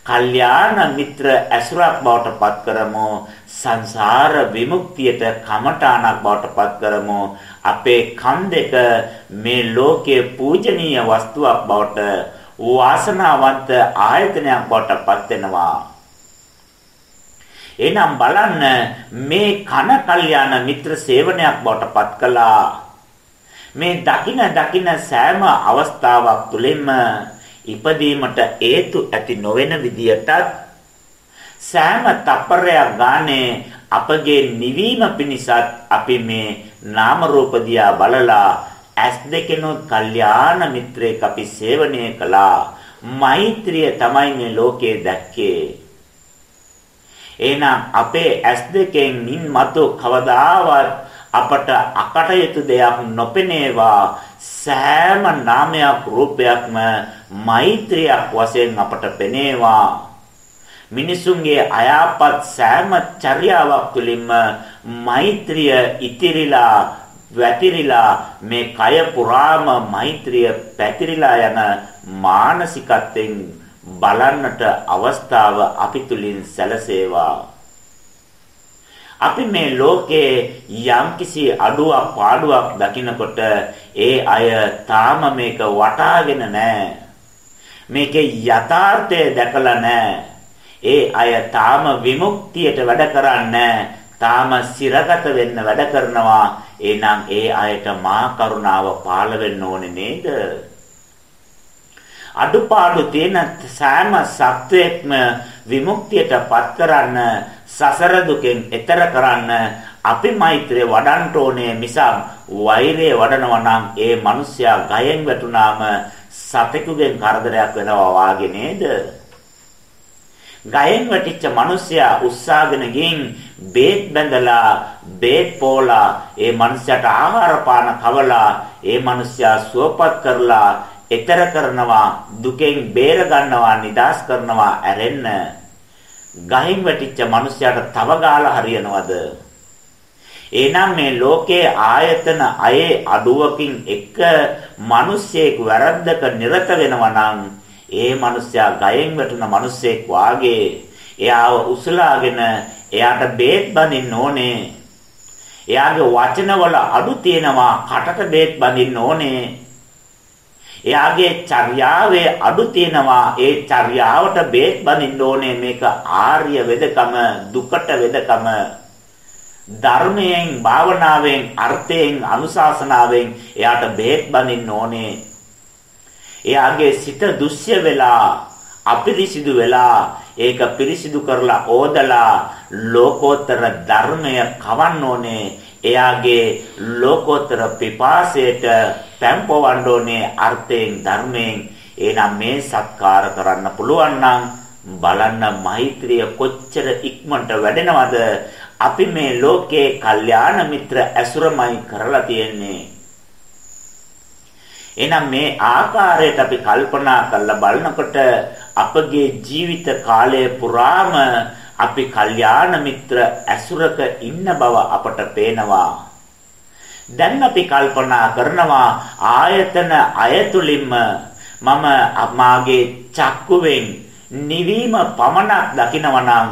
කල්යාණ මිත්‍ර ඇසුරක් බවට පත් කරමු. සංසාර විමුක්තියට කමඨාණක් බවට පත් කරමු. අපේ කන් දෙක මේ ලෝකයේ පූජනීය වස්තුවක් බවට වාසනාවන්ත ආයතනයක් බවට පත් වෙනවා. එනම් බලන්න මේ කන කල්යාණ මිත්‍ර සේවනයක් බවට පත් කළා. මේ දකින දකින සෑම අවස්ථාවක් තුළින්ම ඉපදීමට හේතු ඇති නොවන විදියටත් සෑම තප්පරයක් ගානේ අපගේ නිවීම පිණිසත් අපි මේ නාම රූප දියා බලලා ඇස් දෙකෙනොත් කල්යාණ මිත්‍රයෙක් අපි සේවනය කළා. මෛත්‍රිය තමයි මේ ලෝකේ දැක්කේ. එහෙනම් අපේ ඇස් දෙකෙන් මින් මතු කවදාවත් අපට අකටයුතු දෙයක් නොපෙනේවා. සෑම නාමයක් රූපයක්ම මෛත්‍රියක් වශයෙන් අපට පෙනේවා. මිනිසුන්ගේ අයාපත් සෑම චර්යාවක් තුළින්ම මෛත්‍රිය ඉතිරිලා වැතිරිලා මේ කය පුරාම මෛත්‍රිය පැතිරිලා යන මානසිකත්වයෙන් බලන්නට අවස්ථාව අපි තුලින් සැලසේවා අපි මේ ලෝකේ යම්කිසි අඩුවක් පාඩුවක් දකිනකොට ඒ අය තාම මේක වටාගෙන නැහැ. මේකේ යථාර්ථය දැකලා නැහැ. ඒ අය තාම විමුක්තියට වැඩ කරන්නේ තාම සිරගත වෙන්න වැඩ කරනවා. එහෙනම් ඒ අයට මා කරුණාව පාළ වෙන්න ඕනේ නේද? අඩුපාඩු තියෙන සෑම සත්වයක්ම විමුක්තියට පත් කරන්න සසර දුකෙන් එතර කරන්න අපි මෛත්‍රිය වඩන්න ඕනේ මිසක් වෛරය වඩනවා නම් ඒ මිනිස්සයා ගයෙන් වැටුනාම සතෙකුගෙන් කරදරයක් වෙනවා වාගේ නේද? ගයෙන් වැටිච්ච මිනිස්සයා උස්සාගෙන ගින් බේත් බැඳලා බේත් පෝලා ඒ මිනිස්සයාට ආහාර පාන කවලා ඒ මිනිස්සයා සුවපත් කරලා එතර කරනවා දුකෙන් බේර ගන්නවා නිදාස් කරනවා ඇරෙන්න ගහින් වැටිච්ච මිනිසයාට තව ගාලා හරියනවද? එහෙනම් මේ ලෝකයේ ආයතන අයේ අඩුවකින් එක මිනිසෙක් වැරද්දක නිරත වෙනවා නම් ඒ මිනිසයා ගයෙන් වැටෙන මිනිසෙක් වාගේ එයාව උසලාගෙන එයාට බේත් බඳින්න ඕනේ. එයාගේ වචනවල අඩු තියෙනවා කටට බේත් බඳින්න ඕනේ. එයාගේ චර්යාවේ අඩු තියෙනවා. ඒ චර්යාවට බේත් බඳින්න ඕනේ මේක ආර්ය වෙදකම දුකට වෙදකම. ධර්මයෙන් භාවනාවෙන් අර්ථයෙන් අනුශාසනාවෙන් එයාට බේත් බඳින්න ඕනේ. එයාගේ සිත දුස්ය වෙලා අපිරිසිදු වෙලා ඒක පිරිසිදු කරලා ඕදලා ලෝකෝත්තර ධර්මය කවන්න ඕනේ. එයාගේ ලෝකෝත්තර පිපාසයට තැම්පවන්න ඕනේ අර්ථයෙන් ධර්මයෙන්. එහෙනම් මේ සත්කාර කරන්න පුළුවන් නම් බලන්න මෛත්‍රිය කොච්චර ඉක්මනට වැඩෙනවද? අපි මේ ලෝකේ කල්යාණ මිත්‍ර ඇසුරමයි කරලා තියෙන්නේ. එහෙනම් මේ ආකාරයට අපි කල්පනා කරලා බලනකොට අපගේ ජීවිත කාලය පුරාම අපි කල්යාණ මිත්‍ර ඇසුරක ඉන්න බව අපට පේනවා. දැන් අපි කල්පනා කරනවා ආයතන අයතුලින්ම මම මාගේ චක්කුවෙන් නිවීම පමණක් දකිනවා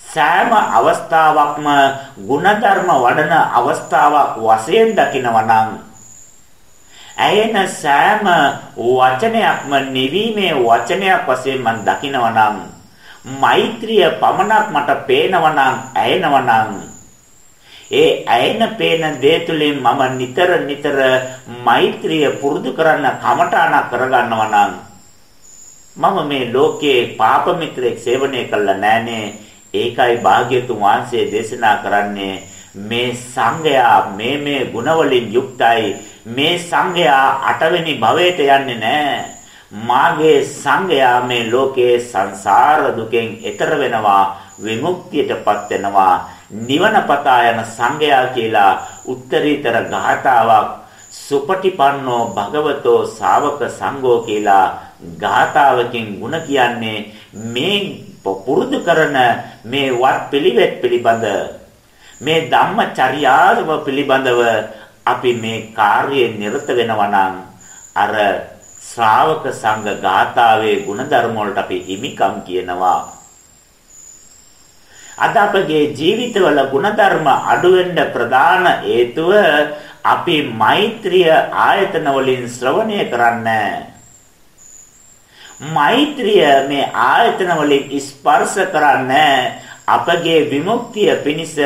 සෑම අවස්ථාවක්ම ಗುಣධර්ම වඩන අවස්ථාවක් වශයෙන් දකිනවා ඇයෙන සෑම වචනයක්ම නිවීමේ වචනයක් වශයෙන් මම දකිනවා මෛත්‍රිය පමණක් මට පේනවා ඇයෙනවා ඒ ඇයෙන පේන දේ තුලින් මම නිතර නිතර මෛත්‍රිය පුරුදු කරන්න කමඨාණක් කරගන්නවා නම් මම මේ ලෝකයේ පාප මිත්‍රෙක් සේවනය කළා නෑනේ. ඒකයි භාග්‍යතුන් වහන්සේ දේශනා කරන්නේ මේ සංඝයා මේ මේ ගුණවලින් යුක්තයි. මේ සංඝයා අටවෙනි භවයට යන්නේ නෑ. මාගේ සංඝයා මේ ලෝකයේ සංසාර දුකෙන් එතර වෙනවා විමුක්තියටපත් වෙනවා. නිවන පතා යන සංඝයා කියලා උත්තරීතර ගාථාවක් සුපටිපන්නෝ භගවතෝ ශාවක සංඝෝ කියලා ගාථාවකින් ಗುಣ කියන්නේ මේ පුරුදු කරන මේ වත් පිළිවෙත් පිළිබඳ. මේ ධම්මචර්යාව පිළිබඳව අපි මේ කාර්යයේ නිරත වෙනවා නම් අර ශ්‍රාවක සංඝ ගාථාවේ ಗುಣධර්ම වලට අපි හිමිකම් කියනවා. අද අපගේ ජීවිතවල ಗುಣධර්ම අඩු වෙන්න ප්‍රධාන හේතුව අපි මෛත්‍රිය ආයතන වලින් ශ්‍රවණය කරන්නේ. මෛත්‍රිය මේ ආයතන වලින් ස්පර්ශ කරන්නේ අපගේ විමුක්තිය පිණිස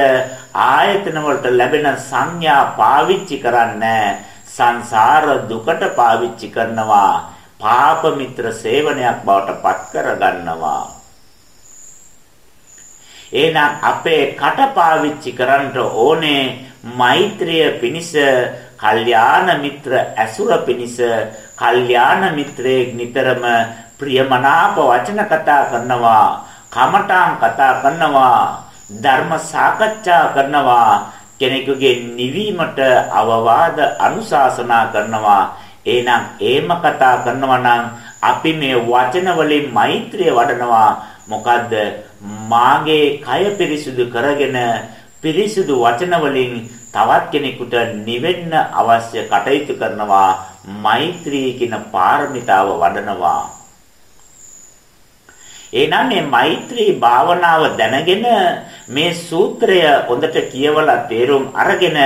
ආයතන වලට ලැබෙන සංඥා පාවිච්චි කරන්නේ. සංසාර දුකට පාවිච්චි කරනවා. පාප මිත්‍ර සේවනයක් බවට පත් කර ගන්නවා එහෙනම් අපේ කට පාවිච්චි කරන්න ඕනේ මෛත්‍රිය පිණිස, කල්යාණ මිත්‍ර ඇසුර පිණිස, කල්යාණ මිත්‍රයෙක් නිතරම ප්‍රියමනාප වචන කතා කරනවා, කමඨාන් කතා කරනවා, ධර්ම සාකච්ඡා කරනවා, කෙනෙකුගේ නිවීමට අවවාද අනුශාසනා කරනවා. එහෙනම් ඒම කතා කරනවා නම් අපි මේ වචන වලින් මෛත්‍රිය වඩනවා මොකද්ද? මාගේ කය පිරිසුදු කරගෙන පිරිසුදු වචන වලින් තවත් කෙනෙකුට නිවෙන්න අවශ්‍ය කටයුතු කරනවා මෛත්‍රී කියන පාරමිතාව වඩනවා. එහෙනම් මේ මෛත්‍රී භාවනාව දැනගෙන මේ සූත්‍රය හොඳට කියවලා තේරුම් අරගෙන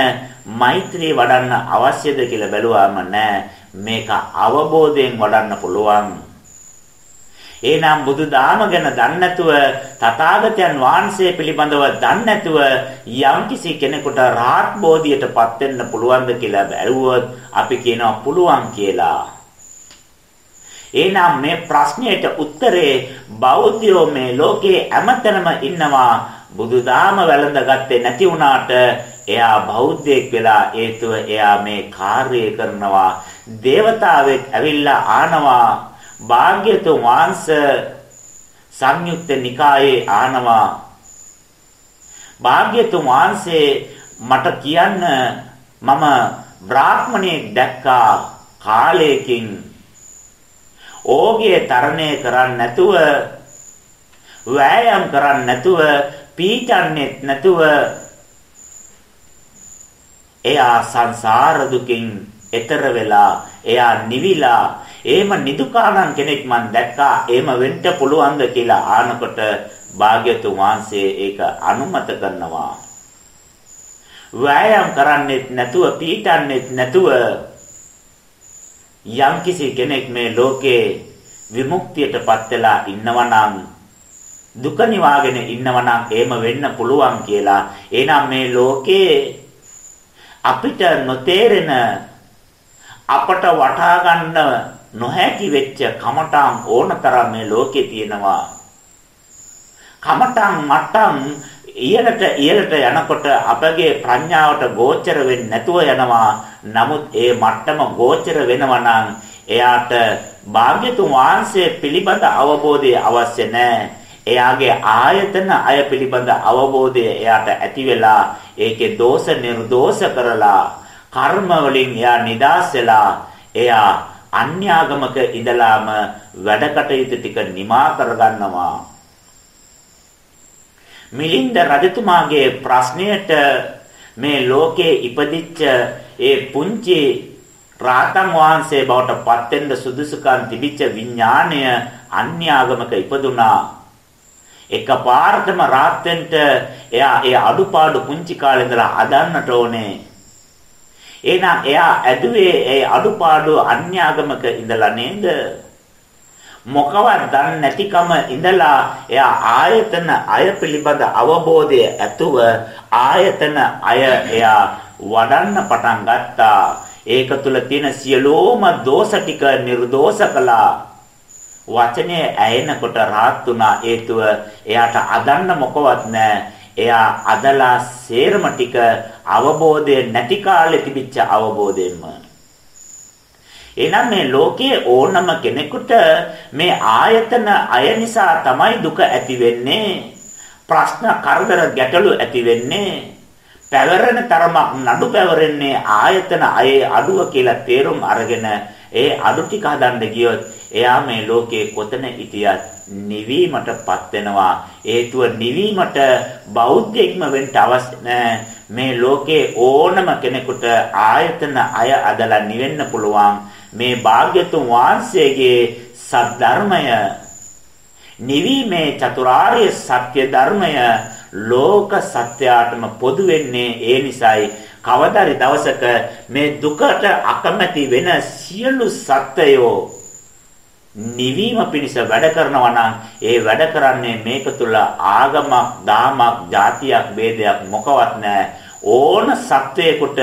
මෛත්‍රී වඩන්න අවශ්‍යද කියලා බැලුවාම නෑ. මේක අවබෝධයෙන් වඩන්න පුළුවන්. එහෙනම් බුදුදාම ගැන දන්නේ නැතුව තථාගතයන් වහන්සේ පිළිබඳව දන්නේ නැතුව යම්කිසි කෙනෙකුට රාහත් බෝධියටපත් වෙන්න පුළුවන්ද කියලා බැලුවොත් අපි කියනවා පුළුවන් කියලා. එහෙනම් මේ ප්‍රශ්නයට උත්තරේ බෞද්ධයෝ මේ ලෝකේ හැමතැනම ඉන්නවා බුදුදාම වැළඳගත්තේ නැති වුණාට එයා බෞද්ධයෙක් වෙලා හේතුව එයා මේ කාර්යය කරනවා දේවතාවෙක් ඇවිල්ලා ආනවා භාග්‍යතුන් වහන්සේ සංයුක්ත නිකායේ ආනවා. භාග්‍යතුන් වහන්සේ මට කියන්න මම බ්‍රාහ්මණයෙක් දැක්කා කාලයකින්. ඕගේ තරණය කරන්නේ නැතුව වෑයම් කරන්නේ නැතුව පීඩන්නේ නැතුව එයා සංසාර දුකින් එතර වෙලා එයා නිවිලා එහෙම නිදුකානන් කෙනෙක් මන් දැක්කා. එහෙම වෙන්න පුළුවන්ද කියලා ආනකොට භාග්‍යතුන් වහන්සේ ඒක අනුමත කරනවා. වෑයම් කරන්නෙත් නැතුව පීඩන්නෙත් නැතුව යම්කිසි කෙනෙක් මේ ලෝකේ විමුක්තියටපත් වෙලා ඉන්නවනම් දුක නිවාගෙන ඉන්නවනම් එහෙම වෙන්න පුළුවන් කියලා. එහෙනම් මේ ලෝකේ අපිට නොතේරෙන අපට වටහා ගන්න නොහැකි වෙච්ච කමඨාන් ඕනතරම් මේ ලෝකේ තියෙනවා. කමඨාන් මට්ටම් ඉහළට ඉහළට යනකොට අපගේ ප්‍රඥාවට ගෝචර වෙන්නේ නැතුව යනවා. නමුත් ඒ මට්ටම ගෝචර වෙනවා නම් එයාට භාග්‍යතුන් වහන්සේ පිළිබඳ අවබෝධය අවශ්‍ය නැහැ. එයාගේ ආයතන අය පිළිබඳ අවබෝධය එයාට ඇති වෙලා ඒකේ දෝෂ නිර්දෝෂ කරලා කර්ම වලින් එයා නිදාස් වෙලා එයා අන්‍යාගමක ඉඳලාම වැඩ කටයුතු ටික නිමා කරගන්නවා. මිලින්ද රජතුමාගේ ප්‍රශ්නයට මේ ලෝකේ ඉපදිච්ච ඒ පුංචි රාතන් වහන්සේ බවට පත් වෙන්න සුදුසුකම් තිබිච්ච විඥාණය අන්‍යාගමක ඉපදුනා. එකපාරටම රාත් වෙන්න එයා ඒ අඩුපාඩු පුංචි කාලේ ඉඳලා අදන්නට ඕනේ. එහෙනම් එයා ඇදුවේ ඒ අඩුපාඩු අන්‍යාගමක ඉඳලා නේද? මොකවත් දන්නේ නැතිකම ඉඳලා එයා ආයතන අය පිළිබඳ අවබෝධය ඇතුව ආයතන අය එයා වඩන්න පටන් ගත්තා. ඒක තුල තියෙන සියලෝම දෝෂ ටික නිර්දෝෂ කළා. වචනේ ඇයෙනකොට rahat උනා හේතුව එයාට අදන්න මොකවත් නැහැ. එයා අදලා සේරම ටික අවබෝධය නැති කාලේ තිබිච්ච අවබෝධයෙන්ම. එහෙනම් මේ ලෝකයේ ඕනම කෙනෙකුට මේ ආයතන අය නිසා තමයි දුක ඇති වෙන්නේ. ප්‍රශ්න කරදර ගැටලු ඇති වෙන්නේ. පැවරෙන තරමක් නඩු පැවරෙන්නේ ආයතන අයේ අඩුව කියලා තේරුම් අරගෙන ඒ අඩු ටික හදන්න ගියොත් එයා මේ ලෝකේ කොතන හිටියත් නිවීමටපත් වෙනවා. හේතුව නිවීමට බෞද්ධයෙක්ම වෙන්න අවශ්‍ය නැහැ මේ ලෝකේ ඕනම කෙනෙකුට ආයතන අය අදලා නිවෙන්න පුළුවන්. මේ භාග්‍යතුන් වහන්සේගේ සද්ධර්මය නිවීමේ චතුරාර්ය සත්‍ය ධර්මය ලෝක සත්‍යයටම පොදු වෙන්නේ ඒ නිසායි. කවදාරි දවසක මේ දුකට අකමැති වෙන සියලු සත්‍යයෝ නිවීම පිණිස වැඩ කරනවා නම් ඒ වැඩ කරන්නේ මේක තුල ආගමක්, දාමක්, ಜಾතියක්, ભેදයක් මොකවත් නැහැ. ඕන සත්වයකට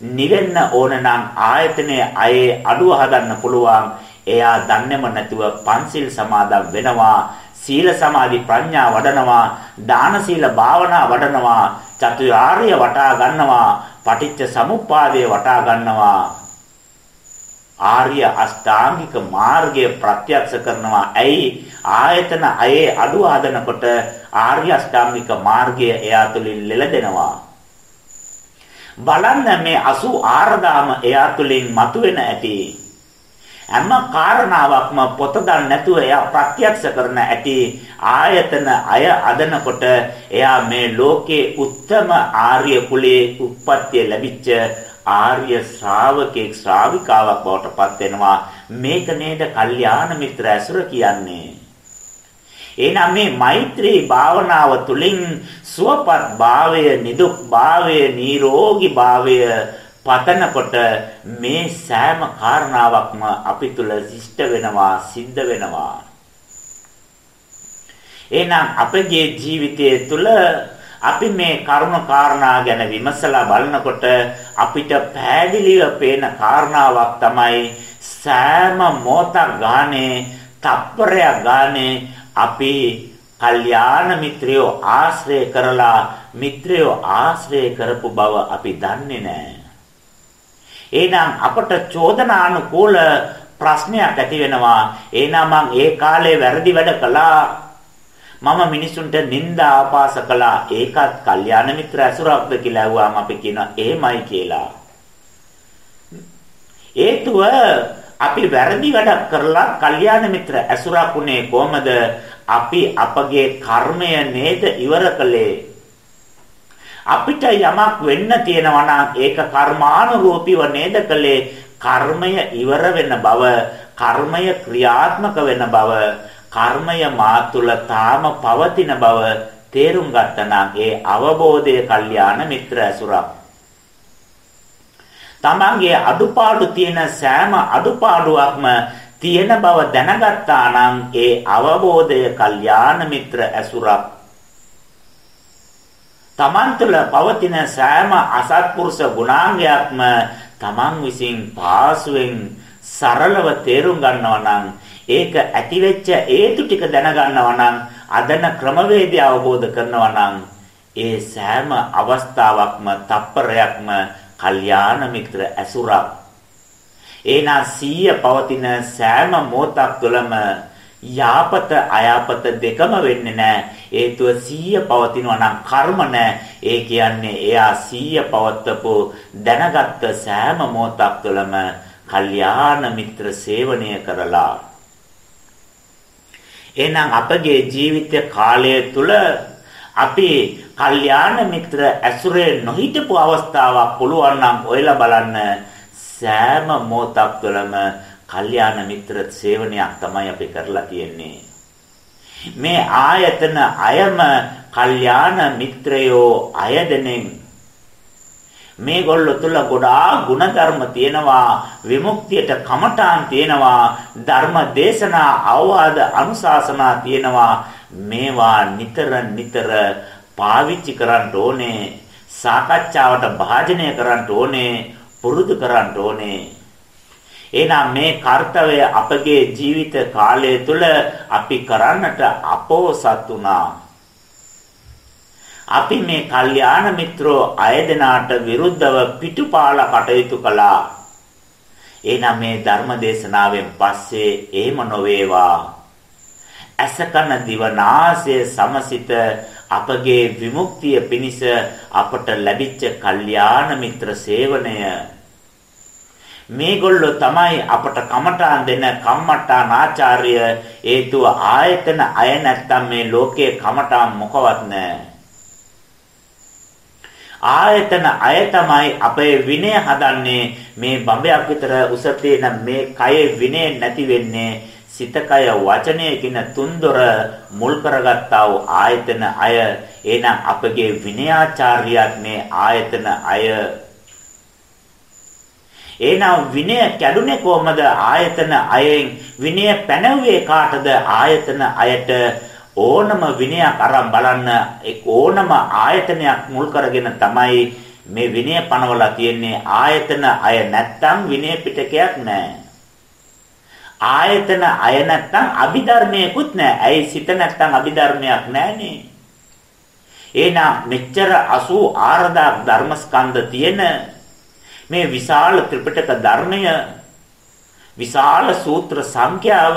නිවෙන්න ඕන නම් ආයතනයේ අයේ අඩුව හදන්න පුළුවන්. එයා දන්නේම නැතුව පන්සිල් සමාදන් වෙනවා. සීල සමාධි ප්‍රඥා වඩනවා. දාන සීල භාවනා වඩනවා. චතුරාර්ය වටා ගන්නවා. පටිච්ච සමුප්පාදය වටා ගන්නවා. ආර්ය අෂ්ටාංගික මාර්ගය ප්‍රත්‍යක්ෂ කරනවා. ඇයි ආයතන අයේ අඩුව හදනකොට ආර්ය අෂ්ටාංගික මාර්ගය එයා තුලින් ලෙලදෙනවා. බලන්න මේ 84000ම එයා තුලින් මතුවෙන ඇති. හැම කාරණාවක්ම පොත දන්නේ නැතුව එයා ප්‍රත්‍යක්ෂ කරන ඇති ආයතන අය අදනකොට එයා මේ ලෝකේ උත්තම ආර්ය කුලයේ උප්පත්තිය ලැබිච්ච ආර්ය ශ්‍රාවකෙක් ශ්‍රාවිකාවක් බවට පත් වෙනවා. මේක නේද කල්යාණ මිත්‍ර ඇසුර කියන්නේ. එහෙනම් මේ මෛත්‍රී භාවනාව තුළින් සුවපත් භාවය නිදුක් භාවය නිරෝගී භාවය පතනකොට මේ සෑම කාරණාවක්ම අපි තුල ඉෂ්ට වෙනවා සිද්ධ වෙනවා. එහෙනම් අපගේ ජීවිතයේ තුල අපි මේ කරුණ කාරණා ගැන විමසලා බලනකොට අපිට පැහැදිලිව පේන කාරණාවක් තමයි සෑම මොහොතක් ගානේ තප්පරයක් ගානේ අපි කල්යාණ මිත්‍රයෝ ආශ්‍රය කරලා මිත්‍රයෝ ආශ්‍රය කරපු බව අපි දන්නේ නැහැ. එහෙනම් අපට චෝදනානුකූල ප්‍රශ්නයක් ඇති වෙනවා. එහෙනම් මං ඒ කාලේ වැරදි වැඩ කළා. මම මිනිසුන්ට නිନ୍ଦා ආපාස කළා. ඒකත් කල්යාණ මිත්‍ර ඇසුරක්ද කියලා ඇහුවාම අපි කියනවා එහෙමයි කියලා. හේතුව අපි වැරදි වැඩක් කරලා කල්යාණ මිත්‍ර ඇසුරක් උනේ කොහමද? අපි අපගේ කර්මය නේද ඉවර කළේ. අපිට යමක් වෙන්න තියෙනවා නම් ඒක කර්මානුරූපීව නේද කළේ. කර්මය ඉවර වෙන බව, කර්මය ක්‍රියාත්මක වෙන බව, කර්මය මා තුළ තාම පවතින බව තේරුම් ගත්තා ඒ අවබෝධය කල්යාණ මිත්‍ර ඇසුරක්. තමන්ගේ අඩුපාඩු තියෙන සෑම අඩුපාඩුවක්ම තියෙන බව දැනගත්තා නම් ඒ අවබෝධය කල්යාණ මිත්‍ර ඇසුරක් තමන් තුළ පවතින සෑම අසත්පුරුෂ ගුණාංගයක්ම තමන් විසින් පාසුවෙන් සරලව තේරුම් ගන්නවා නම් ඒක ඇතිවෙච්ච හේතු ටික දැනගන්නවා නම් අදන ක්‍රමවේදය අවබෝධ කරනවා නම් ඒ සෑම අවස්ථාවක්ම තප්පරයක්ම කල්යාණ මිත්‍ර ඇසුරක්. එනා සීය පවතින සෑම මොහොතක් තුළම යාපත අයාපත දෙකම වෙන්නේ නැහැ. හේතුව සීය පවතිනවා නම් කර්ම නැහැ. ඒ කියන්නේ එයා සීය පවත්වපු දැනගත්ත සෑම මොහොතක් තුළම කල්යාණ මිත්‍ර සේවනය කරලා එහෙනම් අපගේ ජීවිත කාලය තුළ අපි කල්යාණ මිත්‍ර ඇසුරේ නොහිටපු අවස්ථාවක් පුළුවන් නම් ඔයලා බලන්න. සෑම මොහොතක් තුළම කල්යාණ මිත්‍ර සේවනයක් තමයි අපි කරලා තියෙන්නේ. මේ ආයතන අයම කල්යාණ මිත්‍රයෝ අයදෙනෙන් මේගොල්ලෝ තුල ගොඩාක් ಗುಣධර්ම තියෙනවා විමුක්තියට කමඨාන් තියෙනවා ධර්ම දේශනා අවවාද අනුශාසනා තියෙනවා. මේවා නිතර නිතර පාවිච්චි කරන්න ඕනේ සාකච්ඡාවට භාජනය කරන්න ඕනේ පුරුදු කරන්න ඕනේ. එහෙනම් මේ කාර්යය අපගේ ජීවිත කාලය තුළ අපි කරන්නට අපෝසත් වුණා. අපි මේ කල්යාණ මිත්‍රෝ අයදෙනාට විරුද්ධව පිටුපාලා කටයුතු කළා. එහෙනම් මේ ධර්ම දේශනාවෙන් පස්සේ එහෙම නොවේවා. අසකන දිවනාසය සමසිත අපගේ විමුක්තිය පිණිස අපට ලැබිච්ච කල්යාණ මිත්‍ර සේවනය. මේගොල්ලෝ තමයි අපට කමඨාන් දෙන කම්මට්ටාන ආචාර්ය හේතුව ආයතන අය නැත්තම් මේ ලෝකයේ කමඨාන් මොකවත් නැහැ. ආයතන අය තමයි අපේ විනය හදන්නේ. මේ බඹයක් විතර උස තියෙන මේ කයේ විනය නැති වෙන්නේ. සිතකය වචනය කියන තුන්දොර මුල් කරගත්තා වූ ආයතන අය. එහෙනම් අපගේ විනයාචාර්යයත් මේ ආයතන අය. එහෙනම් විනය කැඩුනේ කොහමද? ආයතන අයෙන්. විනය පැනවුවේ කාටද? ආයතන අයට. ඕනම විනයක් අරන් බලන්න ඕනම ආයතනයක් මුල් කරගෙන තමයි මේ විනය පනවලා තියෙන්නේ ආයතන අය නැත්තම් විනය පිටකයක් නැහැ ආයතන අය නැත්තම් අභිධර්මයකුත් නැහැ. ඇයි සිත නැත්තම් අභිධර්මයක් නැහනේ. එහෙනම් මෙච්චර 84000 ධර්මස්කන්ධ තියෙන මේ විශාල ත්‍රිපිටක ධර්මය විශාල සූත්‍ර සංඛ්‍යාව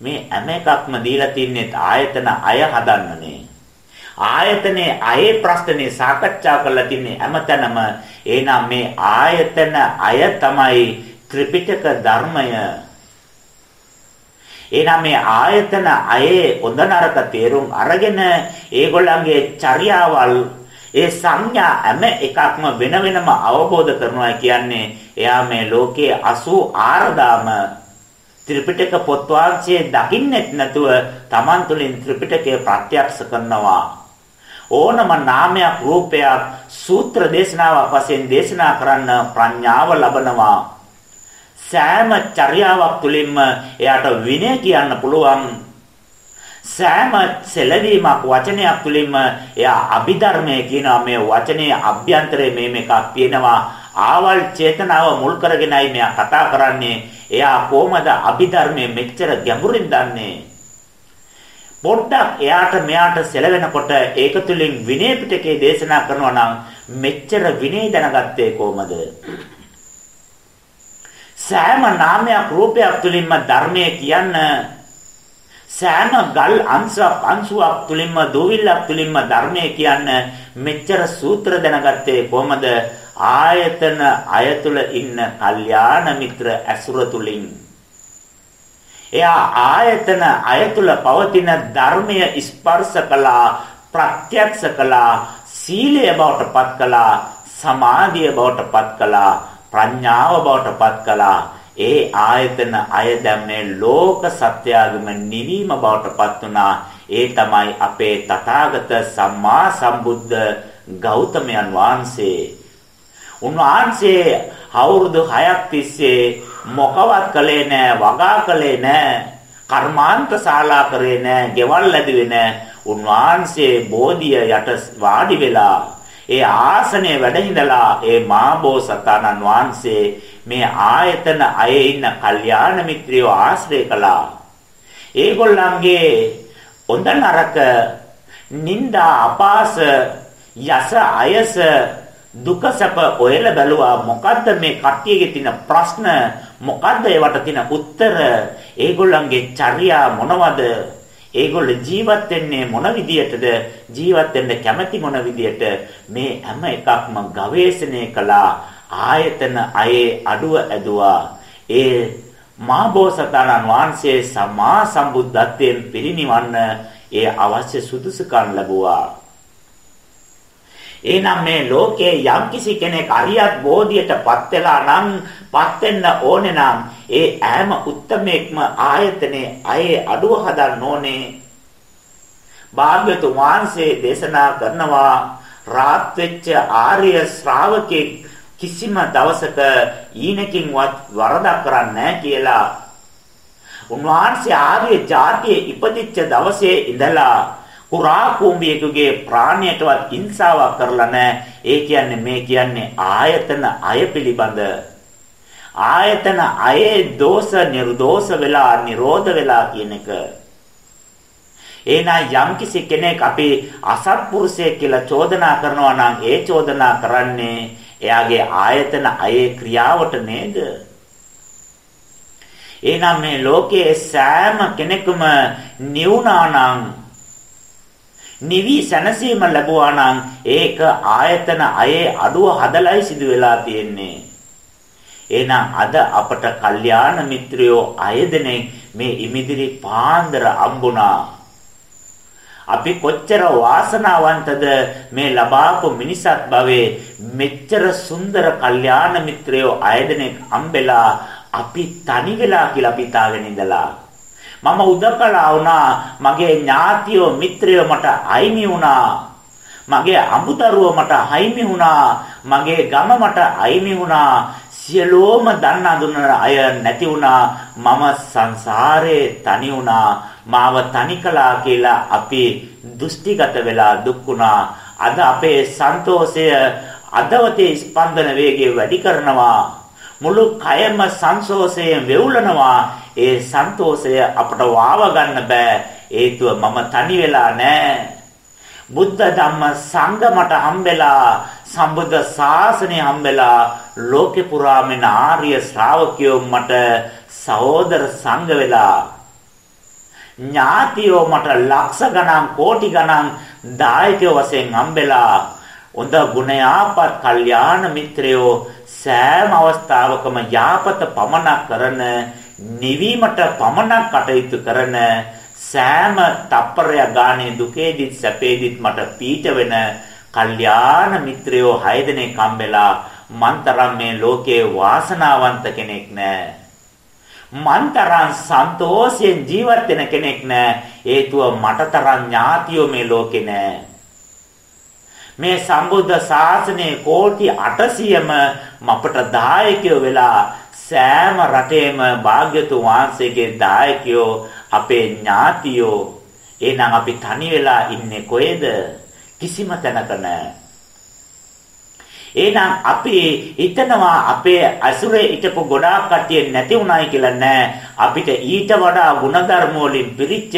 මේ හැම එකක්ම දීලා තින්නේ ආයතන අය හදන්නනේ. ආයතනේ අයේ ප්‍රශ්නේ සාකච්ඡා කරලා තින්නේ හැමතැනම එහෙනම් මේ ආයතන අය තමයි ත්‍රිපිටක ධර්මය එහෙනම් මේ ආයතන අයේ හොඳ නරක තේරුම් අරගෙන ඒගොල්ලන්ගේ චර්යාවල් ඒ සංඥා හැම එකක්ම වෙන වෙනම අවබෝධ කරනවා කියන්නේ එයා මේ ලෝකයේ 84000ම ත්‍රිපිටක පොත් වාංශයේ දකින්නෙත් නැතුව Taman තුලින් ත්‍රිපිටකය ප්‍රත්‍යක්ෂ කරනවා. ඕනම නාමයක් රූපයක් සූත්‍ර දේශනාවක් වශයෙන් දේශනා කරන්න ප්‍රඥාව ලබනවා. සෑම චර්යාවක් තුළින්ම එයාට විනය කියන්න පුළුවන්. සෑම සෙලවීමක් වචනයක් තුළින්ම එයා අභිධර්මයේ කියනවා මේ වචනේ අභ්‍යන්තරයේ මේ මේකක් තියෙනවා. ආවල් චේතනාව මුල් කරගෙනයි මෙයා කතා කරන්නේ. එයා කොහමද අභිධර්මයේ මෙච්චර ගැඹුරින් දන්නේ? පොඩ්ඩක් එයාට මෙයාට සෙලවෙනකොට ඒක තුළින් විනය පිටකේ දේශනා කරනවා නම් මෙච්චර විනය දැනගත්තේ කොහමද? සෑම නාමයක් රූපයක් තුළින්ම ධර්මයේ කියන්න සෑම ගල් අංශයක් අංශුවක් තුළින්ම දෝවිල්ලක් තුළින්ම ධර්මයේ කියන්න මෙච්චර සූත්‍ර දැනගත්තේ කොහමද? ආයතන අයතුල ඉන්න කල්යාණ මිත්‍ර ඇසුර තුලින් එයා ආයතන අයතුල පවතින ධර්මය ස්පර්ශ කළා ප්‍රත්‍යක්ෂ කළා සීලය බවට පත් කළා සමාධිය බවට පත් කළා ප්‍රඥාව බවට පත් කළා. ඒ ආයතන අය දැම්මේ ලෝක සත්‍යයගම නිවීම බවට පත් වුණා. ඒ තමයි අපේ තථාගත සම්මා සම්බුද්ධ ගෞතමයන් වහන්සේ. උන්වහන්සේ අවුරුදු 6ක් තිස්සේ මොකවත් කළේ නැහැ වගා කළේ නැහැ කර්මාන්ත ශාලා කරේ නැහැ ගෙවල් ඇදුවේ නැහැ උන්වහන්සේ බෝධිය යට වාඩි වෙලා ඒ ආසනයේ වැඩ ඉඳලා ඒ මාබෝසතාණන් වහන්සේ මේ ආයතන අයේ ඉන්න කල්යාණ මිත්‍රයෝ ආශ්‍රය කළා. ඒගොල්ලන්ගේ හොඳ නරක නිന്ദා අපාස යස අයස දුක සැප ඔයලා බැලුවා. මොකද්ද මේ කට්ටියගේ තියෙන ප්‍රශ්න? මොකද්ද ඒවට තියෙන උත්තර? ඒගොල්ලන්ගේ චර්යා මොනවද? ඒගොල්ලෝ ජීවත් වෙන්නේ මොන විදියටද? ජීවත් වෙන්න කැමති මොන විදියට? මේ හැම එකක්ම ගවේෂණය කළා. ආයතන අයේ අඩුව ඇදුවා. ඒ මාබෝසතාණන් වහන්සේ සම්මා සම්බුද්ධත්වයෙන් පිරිනිවන්න ඒ අවශ්‍ය සුදුසුකම් ලැබුවා. එහෙනම් මේ ලෝකයේ යම්කිසි කෙනෙක් අරියත් බෝධියටපත් වෙලා නම් පත් වෙන්න ඕනේ නම් ඒ ඈම උත්තමෙක්ම ආයතනේ අයේ අඩුව හදන්න ඕනේ. භාග්‍යතුන් වහන්සේ දේශනා කරනවා රාත් වෙච්ච ආර්ය ශ්‍රාවකෙක් කිසිම දවසක ඊනකින්වත් වරදක් කරන්නේ කියලා. උන්වහන්සේ ආර්ය જાතියේ ඉපදිච්ච දවසේ ඉඳලා කුරා කුඹියෙකුගේ ප්‍රාණයටවත් හිංසාවක් කරලා නැහැ. ඒ කියන්නේ මේ කියන්නේ ආයතන අය පිළිබඳ ආයතන අයේ දෝෂ නිර්දෝෂ වෙලා නිරෝධ වෙලා කියන එක. එහෙනම් යම්කිසි කෙනෙක් අපි අසත්පුරුෂයෙක් කියලා චෝදනා කරනවා නම් ඒ චෝදනා කරන්නේ එයාගේ ආයතන අයේ ක්‍රියාවට නේද? එහෙනම් මේ ලෝකයේ සෑම කෙනෙකුම නිවුණා නම් නිවි සැනසීම ලැබුවා නම් ඒක ආයතන අයේ අඩුව හදලයි සිදු වෙලා තියෙන්නේ. එහෙනම් අද අපට කල්යාණ මිත්‍රයෝ අයදෙනේ මේ ඉමිදිරි පාන්දර අම්බුණා. අපි කොච්චර වාසනාවන්තද මේ ලබාපු මිනිසත් භවයේ මෙච්චර සුන්දර කල්යාණ මිත්‍රයෝ අයදෙනෙක් අම්බෙලා අපි තනි වෙලා කියලා පිතාගෙන ඉඳලා මම උදකලා වුණා. මගේ ඥාතියෝ මිත්‍රයෝ මට අයිමි වුණා. මගේ අමුදරුවෝ මට අයිමි වුණා. මගේ ගම මට අයිමි වුණා. සියලෝම දන්න අඳුනන අය නැති වුණා. මම සංසාරේ තනි වුණා. මාව තනි කළා කියලා අපි දෘෂ්ටිගත වෙලා දුක් වුණා. අද අපේ සන්තෝෂය අදවතේ ස්පන්දන වේගය වැඩි කරනවා. මුළු කයම සංසෝෂයෙන් වෙවුලනවා. ඒ සන්තෝෂය අපට වාව ගන්න බෑ. හේතුව මම තනි වෙලා නැහැ බුද්ධ ධම්ම සංඝ මට හම්බෙලා සම්බුද්ධ ශාසනය හම්බෙලා ලෝකේ පුරාමෙන ආර්ය ශ්‍රාවකයෝ මට සහෝදර සංඝ වෙලා ඥාතියෝ මට ලක්ෂ ගණන් කෝටි ගණන් දායකයෝ වශයෙන් හම්බෙලා හොඳ ගුණයාපත් කල්යාණ මිත්‍රයෝ සෑම අවස්ථාවකම යාපත පමනක් කරන නිවීමට පමණක් කටයුතු කරන සෑම තප්පරයක් ගානේ දුකේදිත් සැපේදිත් මට පීඩ වෙන කල්යාණ මිත්‍රයෝ 6 දෙනෙක් හම්බෙලා මන්තරම් මේ ලෝකේ වාසනාවන්ත කෙනෙක් නෑ. මන්තරම් සන්තෝෂයෙන් ජීවත් වෙන කෙනෙක් නෑ. හේතුව මට තරම් ඥාතියෝ මේ ලෝකේ නෑ. මේ සම්බුද්ධ ශාසනයේ කෝටි 800ම අපට දායකයෝ වෙලා සෑම රටේම භාග්‍යතුන් වහන්සේගේ දායකයෝ අපේ ඥාතියෝ. එහෙනම් අපි තනි වෙලා ඉන්නේ කොහෙද? කිසිම තැනක නැහැ එහෙනම් අපි හිතනවා අපේ අසුරේ හිටපු ගොඩාක් කට්ටිය නැති උනායි කියලා නෑ. අපිට ඊට වඩා ಗುಣධර්ම වලින් පිරිච්ච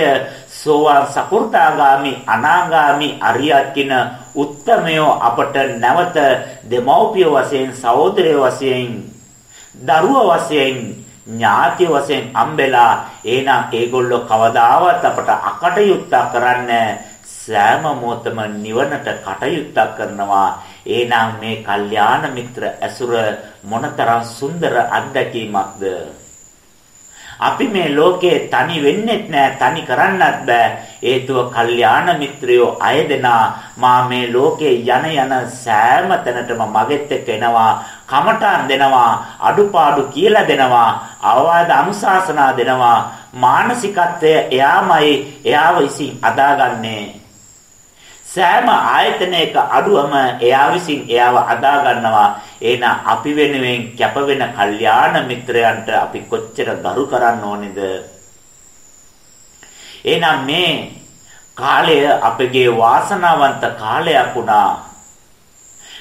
සෝවාන් සකු르දාගාමි අනාගාමි අරියත් කියන උත්තමයෝ අපට නැවත දෙමව්පිය වශයෙන් සහෝදරය වශයෙන් දරුව වශයෙන් ඥාති වශයෙන් අම්බෙලා එහෙනම් ඒගොල්ලෝ කවදාවත් අපට අකටයුත්තක් කරන්නේ සෑම මොහොතම නිවනට කටයුත්තක් කරනවා. එහෙනම් මේ කල්යාණ මිත්‍ර ඇසුර මොනතරම් සුන්දර අත්දැකීමක්ද? අපි මේ ලෝකේ තනි වෙන්නෙත් නෑ තනි කරන්නත් බෑ. හේතුව කල්යාණ මිත්‍රයෝ අය දෙනා මා මේ ලෝකේ යන යන සෑම තැනටම මගෙත් එක්ක එනවා කමටන් දෙනවා අඩුපාඩු කියලා දෙනවා අවවාද අනුශාසනා දෙනවා. මානසිකත්වය එයාමයි එයාව විසින් අදාගන්නේ. සෑම ආයතනයක අඩුවම එයා විසින් එයාව අදා ගන්නවා එහෙනම් අපි වෙනුවෙන් කැප වෙන කල්යාණ මිත්‍රයන්ට අපි කොච්චර ගරු කරන්න ඕනේද? එහෙනම් මේ කාලය අපගේ වාසනාවන්ත කාලයක් වුණා.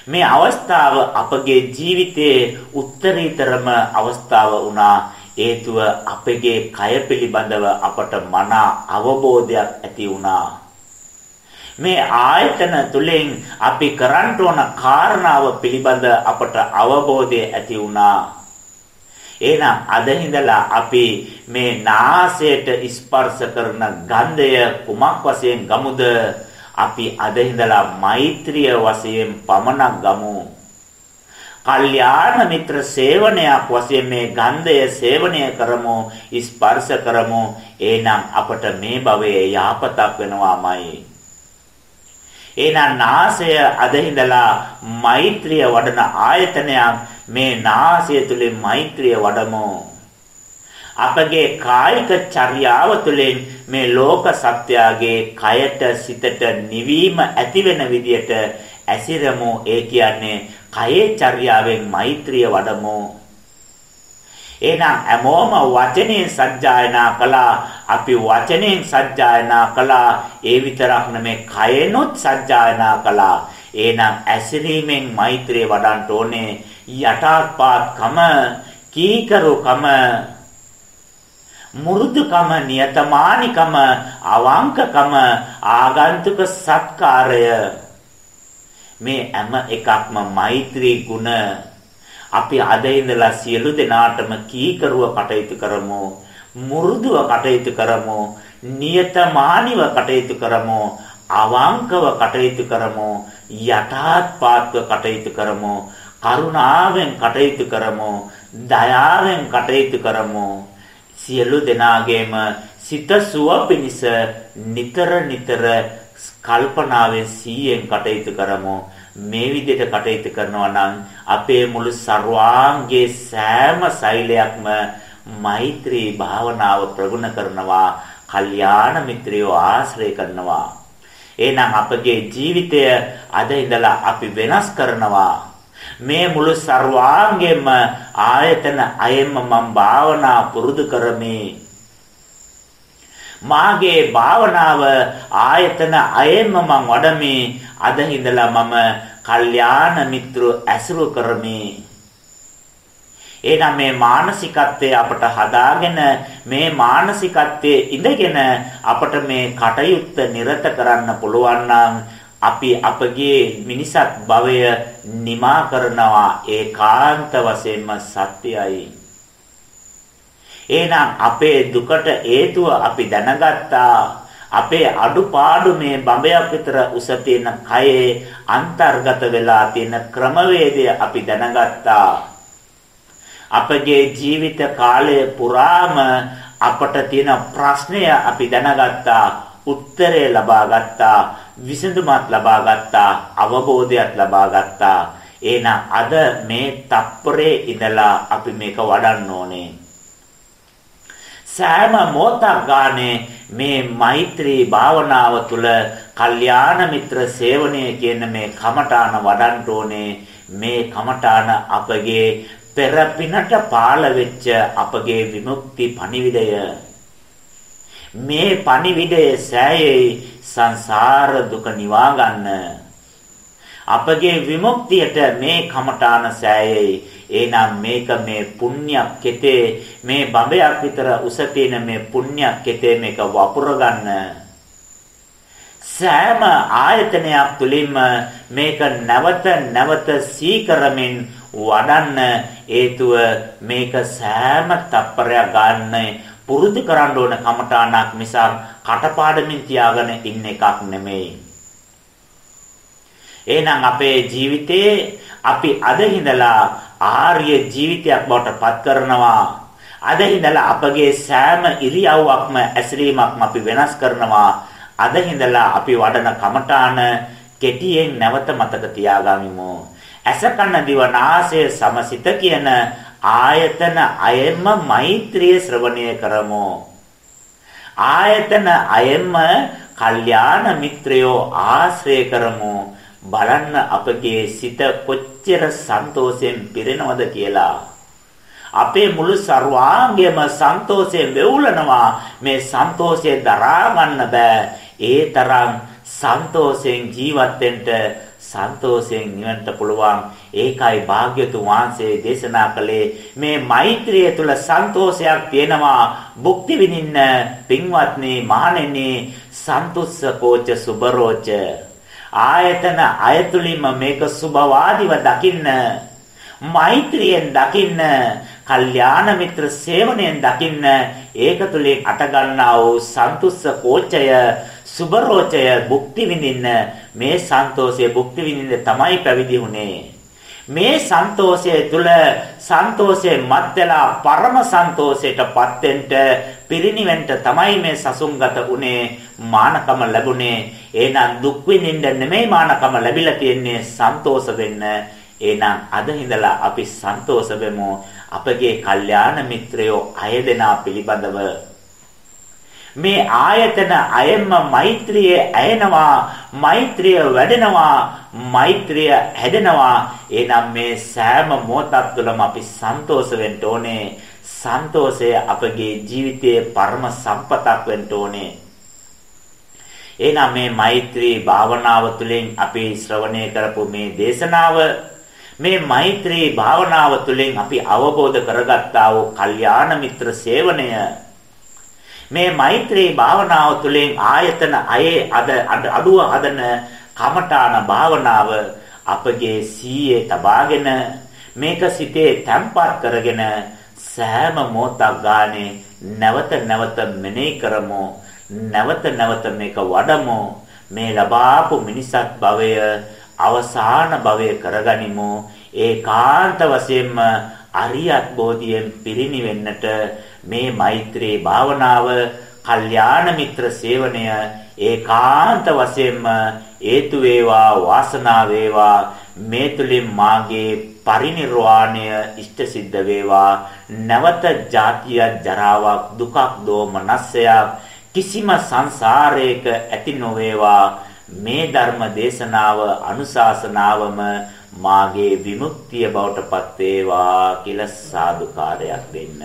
මේ අවස්ථාව අපගේ ජීවිතයේ උත්තරීතරම අවස්ථාව වුණා. හේතුව අපගේ කය පිළිබඳව අපට මන අවබෝධයක් ඇති වුණා. මේ ආයතන තුලින් අපි කරන්න ඕන කාරණාව පිළිබඳ අපට අවබෝධය ඇති වුණා. එහෙනම් අද ඉඳලා අපි මේ නාසයට ස්පර්ශ කරන ගන්ධය කුමක් වශයෙන් ගමුද? අපි අද ඉඳලා මෛත්‍රිය වශයෙන් පමණක් ගමු. කල්යාණ මිත්‍ර සේවනයක් වශයෙන් මේ ගන්ධය සේවනය කරමු ස්පර්ශ කරමු එහෙනම් අපට මේ භවයේ යහපතක් වෙනවාමයි එහෙනම් නාසය අදින්දලා මෛත්‍රිය වඩන ආයතනයක් මේ නාසය තුලින් මෛත්‍රිය වඩමු. අපගේ කායික චර්යාව තුළින් මේ ලෝක සත්‍යයේ කයට සිතට නිවීම ඇති වෙන විදියට ඇසිරමු ඒ කියන්නේ කයේ චර්යාවෙන් මෛත්‍රිය වඩමු එහෙනම් හැමෝම වචනේ සජ්ජායනා කළා. අපි වචනෙන් සජ්ජායනා කළා. ඒ විතරක් නෙමේ කයෙනොත් සජ්ජායනා කළා. එහෙනම් ඇසිරීමෙන් මෛත්‍රිය වඩන්න ඕනේ. යටාත්පාත්කම කීකරුකම මුරුදුකම නියතමානිකම අවංකකම ආගන්තුක සත්කාරය. මේ හැම එකක්ම මෛත්‍රී ගුණ. අපි අද ඉඳලා සියලු දෙනාටම කීකරුව කටයුතු කරමු මුරුදුව කටයුතු කරමු නියතමානිව කටයුතු කරමු අවංකව කටයුතු කරමු යටාත්පාත්ව කටයුතු කරමු කරුණාවෙන් කටයුතු කරමු දයාවෙන් කටයුතු කරමු. සියලු දෙනාගේම සිත සුව පිණිස නිතර නිතර කල්පනාවෙන් සීයෙන් කටයුතු කරමු. මේ විදිහට කටයුතු කරනවා නම් අපේ මුළු ਸਰවාංගයේ සෑම සෛලයක්ම මෛත්‍රී භාවනාව ප්‍රගුණ කරනවා, කල්යාණ මිත්‍රයෝ ආශ්‍රය කරනවා. එහෙනම් අපගේ ජීවිතය අද ඉඳලා අපි වෙනස් කරනවා. මේ මුළු ਸਰවාංගෙම ආයතන අයෙම මම භාවනා පුරුදු කරමි. මාගේ භාවනාව ආයතන අයෙම මම වඩමි. අද ඉඳලා මම කල්යාණ මිත්‍ර ඇසුරු කරමි එහෙනම් මේ මානසිකත්වය අපට හදාගෙන මේ මානසිකත්වයේ ඉඳගෙන අපට මේ කටයුත්ත නිරත කරන්න පුළුවන් නම් අපි අපගේ මිනිසත් භවය නිමා කරනවා ඒකාන්ත වශයෙන්ම සත්‍යයි එහෙනම් අපේ දුකට හේතුව අපි දැනගත්තා. අපේ අඩුපාඩු මේ බඹයක් විතර උස තියෙන කයේ අන්තර්ගත වෙලා තියෙන ක්‍රමවේදය අපි දැනගත්තා. අපගේ ජීවිත කාලය පුරාම අපට තියෙන ප්‍රශ්නය අපි දැනගත්තා උත්තරය ලබා ගත්තා විසඳුමක් ලබා ගත්තා අවබෝධයක් ලබා ගත්තා එහෙනම් අද මේ තප්පරේ ඉඳලා අපි මේක වඩන්න ඕනේ සෑම මොහොතක් ගානේ මේ මෛත්‍රී භාවනාව තුළ කල්යාණ මිත්‍ර සේවනය කියන මේ කමඨාන වඩන්න ඕනේ. මේ කමඨාන අපගේ පෙර පිනට පාළ වෙච්ච අපගේ විමුක්ති පණිවිඩය. මේ පණිවිඩයේ සෑයේ සංසාර දුක නිවා ගන්න අපගේ විමුක්තියට මේ කමඨාන සෑයේ එහෙනම් මේක මේ පුණ්‍යක් කෙතේ මේ බඹයක් විතර උස තියෙන මේ පුණ්‍යක් කෙතේ මේක වපුර ගන්න සෑම ආයතනයක් තුලින්ම මේක නැවත නැවත සීකරමින් වඩන්න හේතුව මේක සෑම තප්පරයක් ගන්න පුරුදු කරන්න ඕන කමඨාණක් මිසක් කටපාඩමින් තියාගෙන ඉන්න එකක් නෙමෙයි. එහෙනම් අපේ ජීවිතේ අපි අද හිඳලා ආර්ය ජීවිතයක් බවට පත් කරනවා. අද හිඳලා අපගේ සෑම ඉරියව්වක්ම ඇසිරීමක්ම අපි වෙනස් කරනවා. අද හිඳලා අපි වඩන කමඨාන කෙටියෙන් නැවත මතක තියාගනිමු. ඇස කන දිව නාසය සමසිත කියන ආයතන අයෙම මෛත්‍රිය ශ්‍රවණය කරමු. ආයතන අයෙම කල්යාණ මිත්‍රයෝ ආශ්‍රය කරමු. බලන්න අපගේ සිත කොච්චර සන්තෝෂයෙන් පිරෙනවද කියලා. අපේ මුළු ਸਰවාංගයම සන්තෝෂයෙන් වෙවුලනවා. මේ සන්තෝෂය දරා ගන්න බෑ. ඒ තරම් සන්තෝෂයෙන් ජීවත් වෙන්න සන්තෝෂයෙන් නිවන්ට පුළුවන් ඒකයි භාග්‍යතුන් වහන්සේ දේශනා කළේ මේ මෛත්‍රිය තුල සන්තෝෂයක් තියෙනවා භුක්ති විඳින්න පින්වත්නි මහණෙනි සන්තුස්ස කෝච සුබරෝච ආයතන අයතුලින්ම මේක සුභවාදීව දකින්න මෛත්‍රියෙන් දකින්න කල්යාණ මිත්‍ර සේවනයෙන් දකින්න ඒක තුලින් අට ගන්නා වූ සන්තුස්ස කෝචය සුබරෝචය භුක්ති විඳින්න මේ සන්තෝෂය භුක්ති විඳින්න තමයි පැවිදි වුනේ. මේ සන්තෝෂය තුල සන්තෝෂයෙන් මත් වෙලා පරම සන්තෝෂයටපත් වෙන්න පිරිණිවෙන්න තමයි මේ සසුන්ගත උනේ මානකම ලැබුණේ එහෙනම් දුක් විඳින්න නෙමෙයි මානකම ලැබිලා තියෙන්නේ සන්තෝෂ වෙන්න. එහෙනම් අද හිඳලා අපි සන්තෝෂ වෙමු. අපගේ කල්යාණ මිත්‍රයෝ අය දෙනා පිළිබඳව. මේ ආයතන අයෙන්ම මෛත්‍රිය ඇයෙනවා මෛත්‍රිය වැඩෙනවා මෛත්‍රිය හැදෙනවා. එනම් මේ සෑම මොහොතක් තුළම අපි සන්තෝෂ වෙන්න ඕනේ. සන්තෝෂය අපගේ ජීවිතයේ පරම සම්පතක් වෙන්න ඕනේ. එහෙනම් මේ මෛත්‍රී භාවනාව තුළින් අපි ශ්‍රවණය කරපු මේ දේශනාව මේ මෛත්‍රී භාවනාව තුළින් අපි අවබෝධ කරගත්තා වූ කල්යාණ මිත්‍ර සේවනය. මේ මෛත්‍රී භාවනාව තුළින් ආයතන අයේ අද අඩුව හදන කමඨාන භාවනාව අපගේ සීයේ තබාගෙන මේක සිතේ තැම්පත් කරගෙන සෑම මොහොතක් ගානේ නැවත නැවත මෙනෙහි කරමු. නැවත නැවත මේක වඩමු. මේ ලබාපු මිනිසත් භවය අවසාන භවය කරගනිමු. ඒකාන්ත වශයෙන්ම අරියත් බෝධියෙන් පිරිණිවෙන්නට මේ මෛත්‍රී භාවනාව කල්යාණ මිත්‍ර සේවනය ඒකාන්ත වශයෙන්ම හේතු වේවා වාසනාව වේවා. මේ තුලින් මාගේ පරිණිරවාණය ඉෂ්ට සිද්ධ වේවා. නැවත ජාතිය ජරාවක් දුකක් දෝමනස්සයක් කිසිම සංසාරයක ඇති නොවේවා. මේ ධර්ම දේශනාව අනුශාසනාවම මාගේ විමුක්තිය බවට පත් වේවා කියලා සාදුකාරයක් දෙන්න.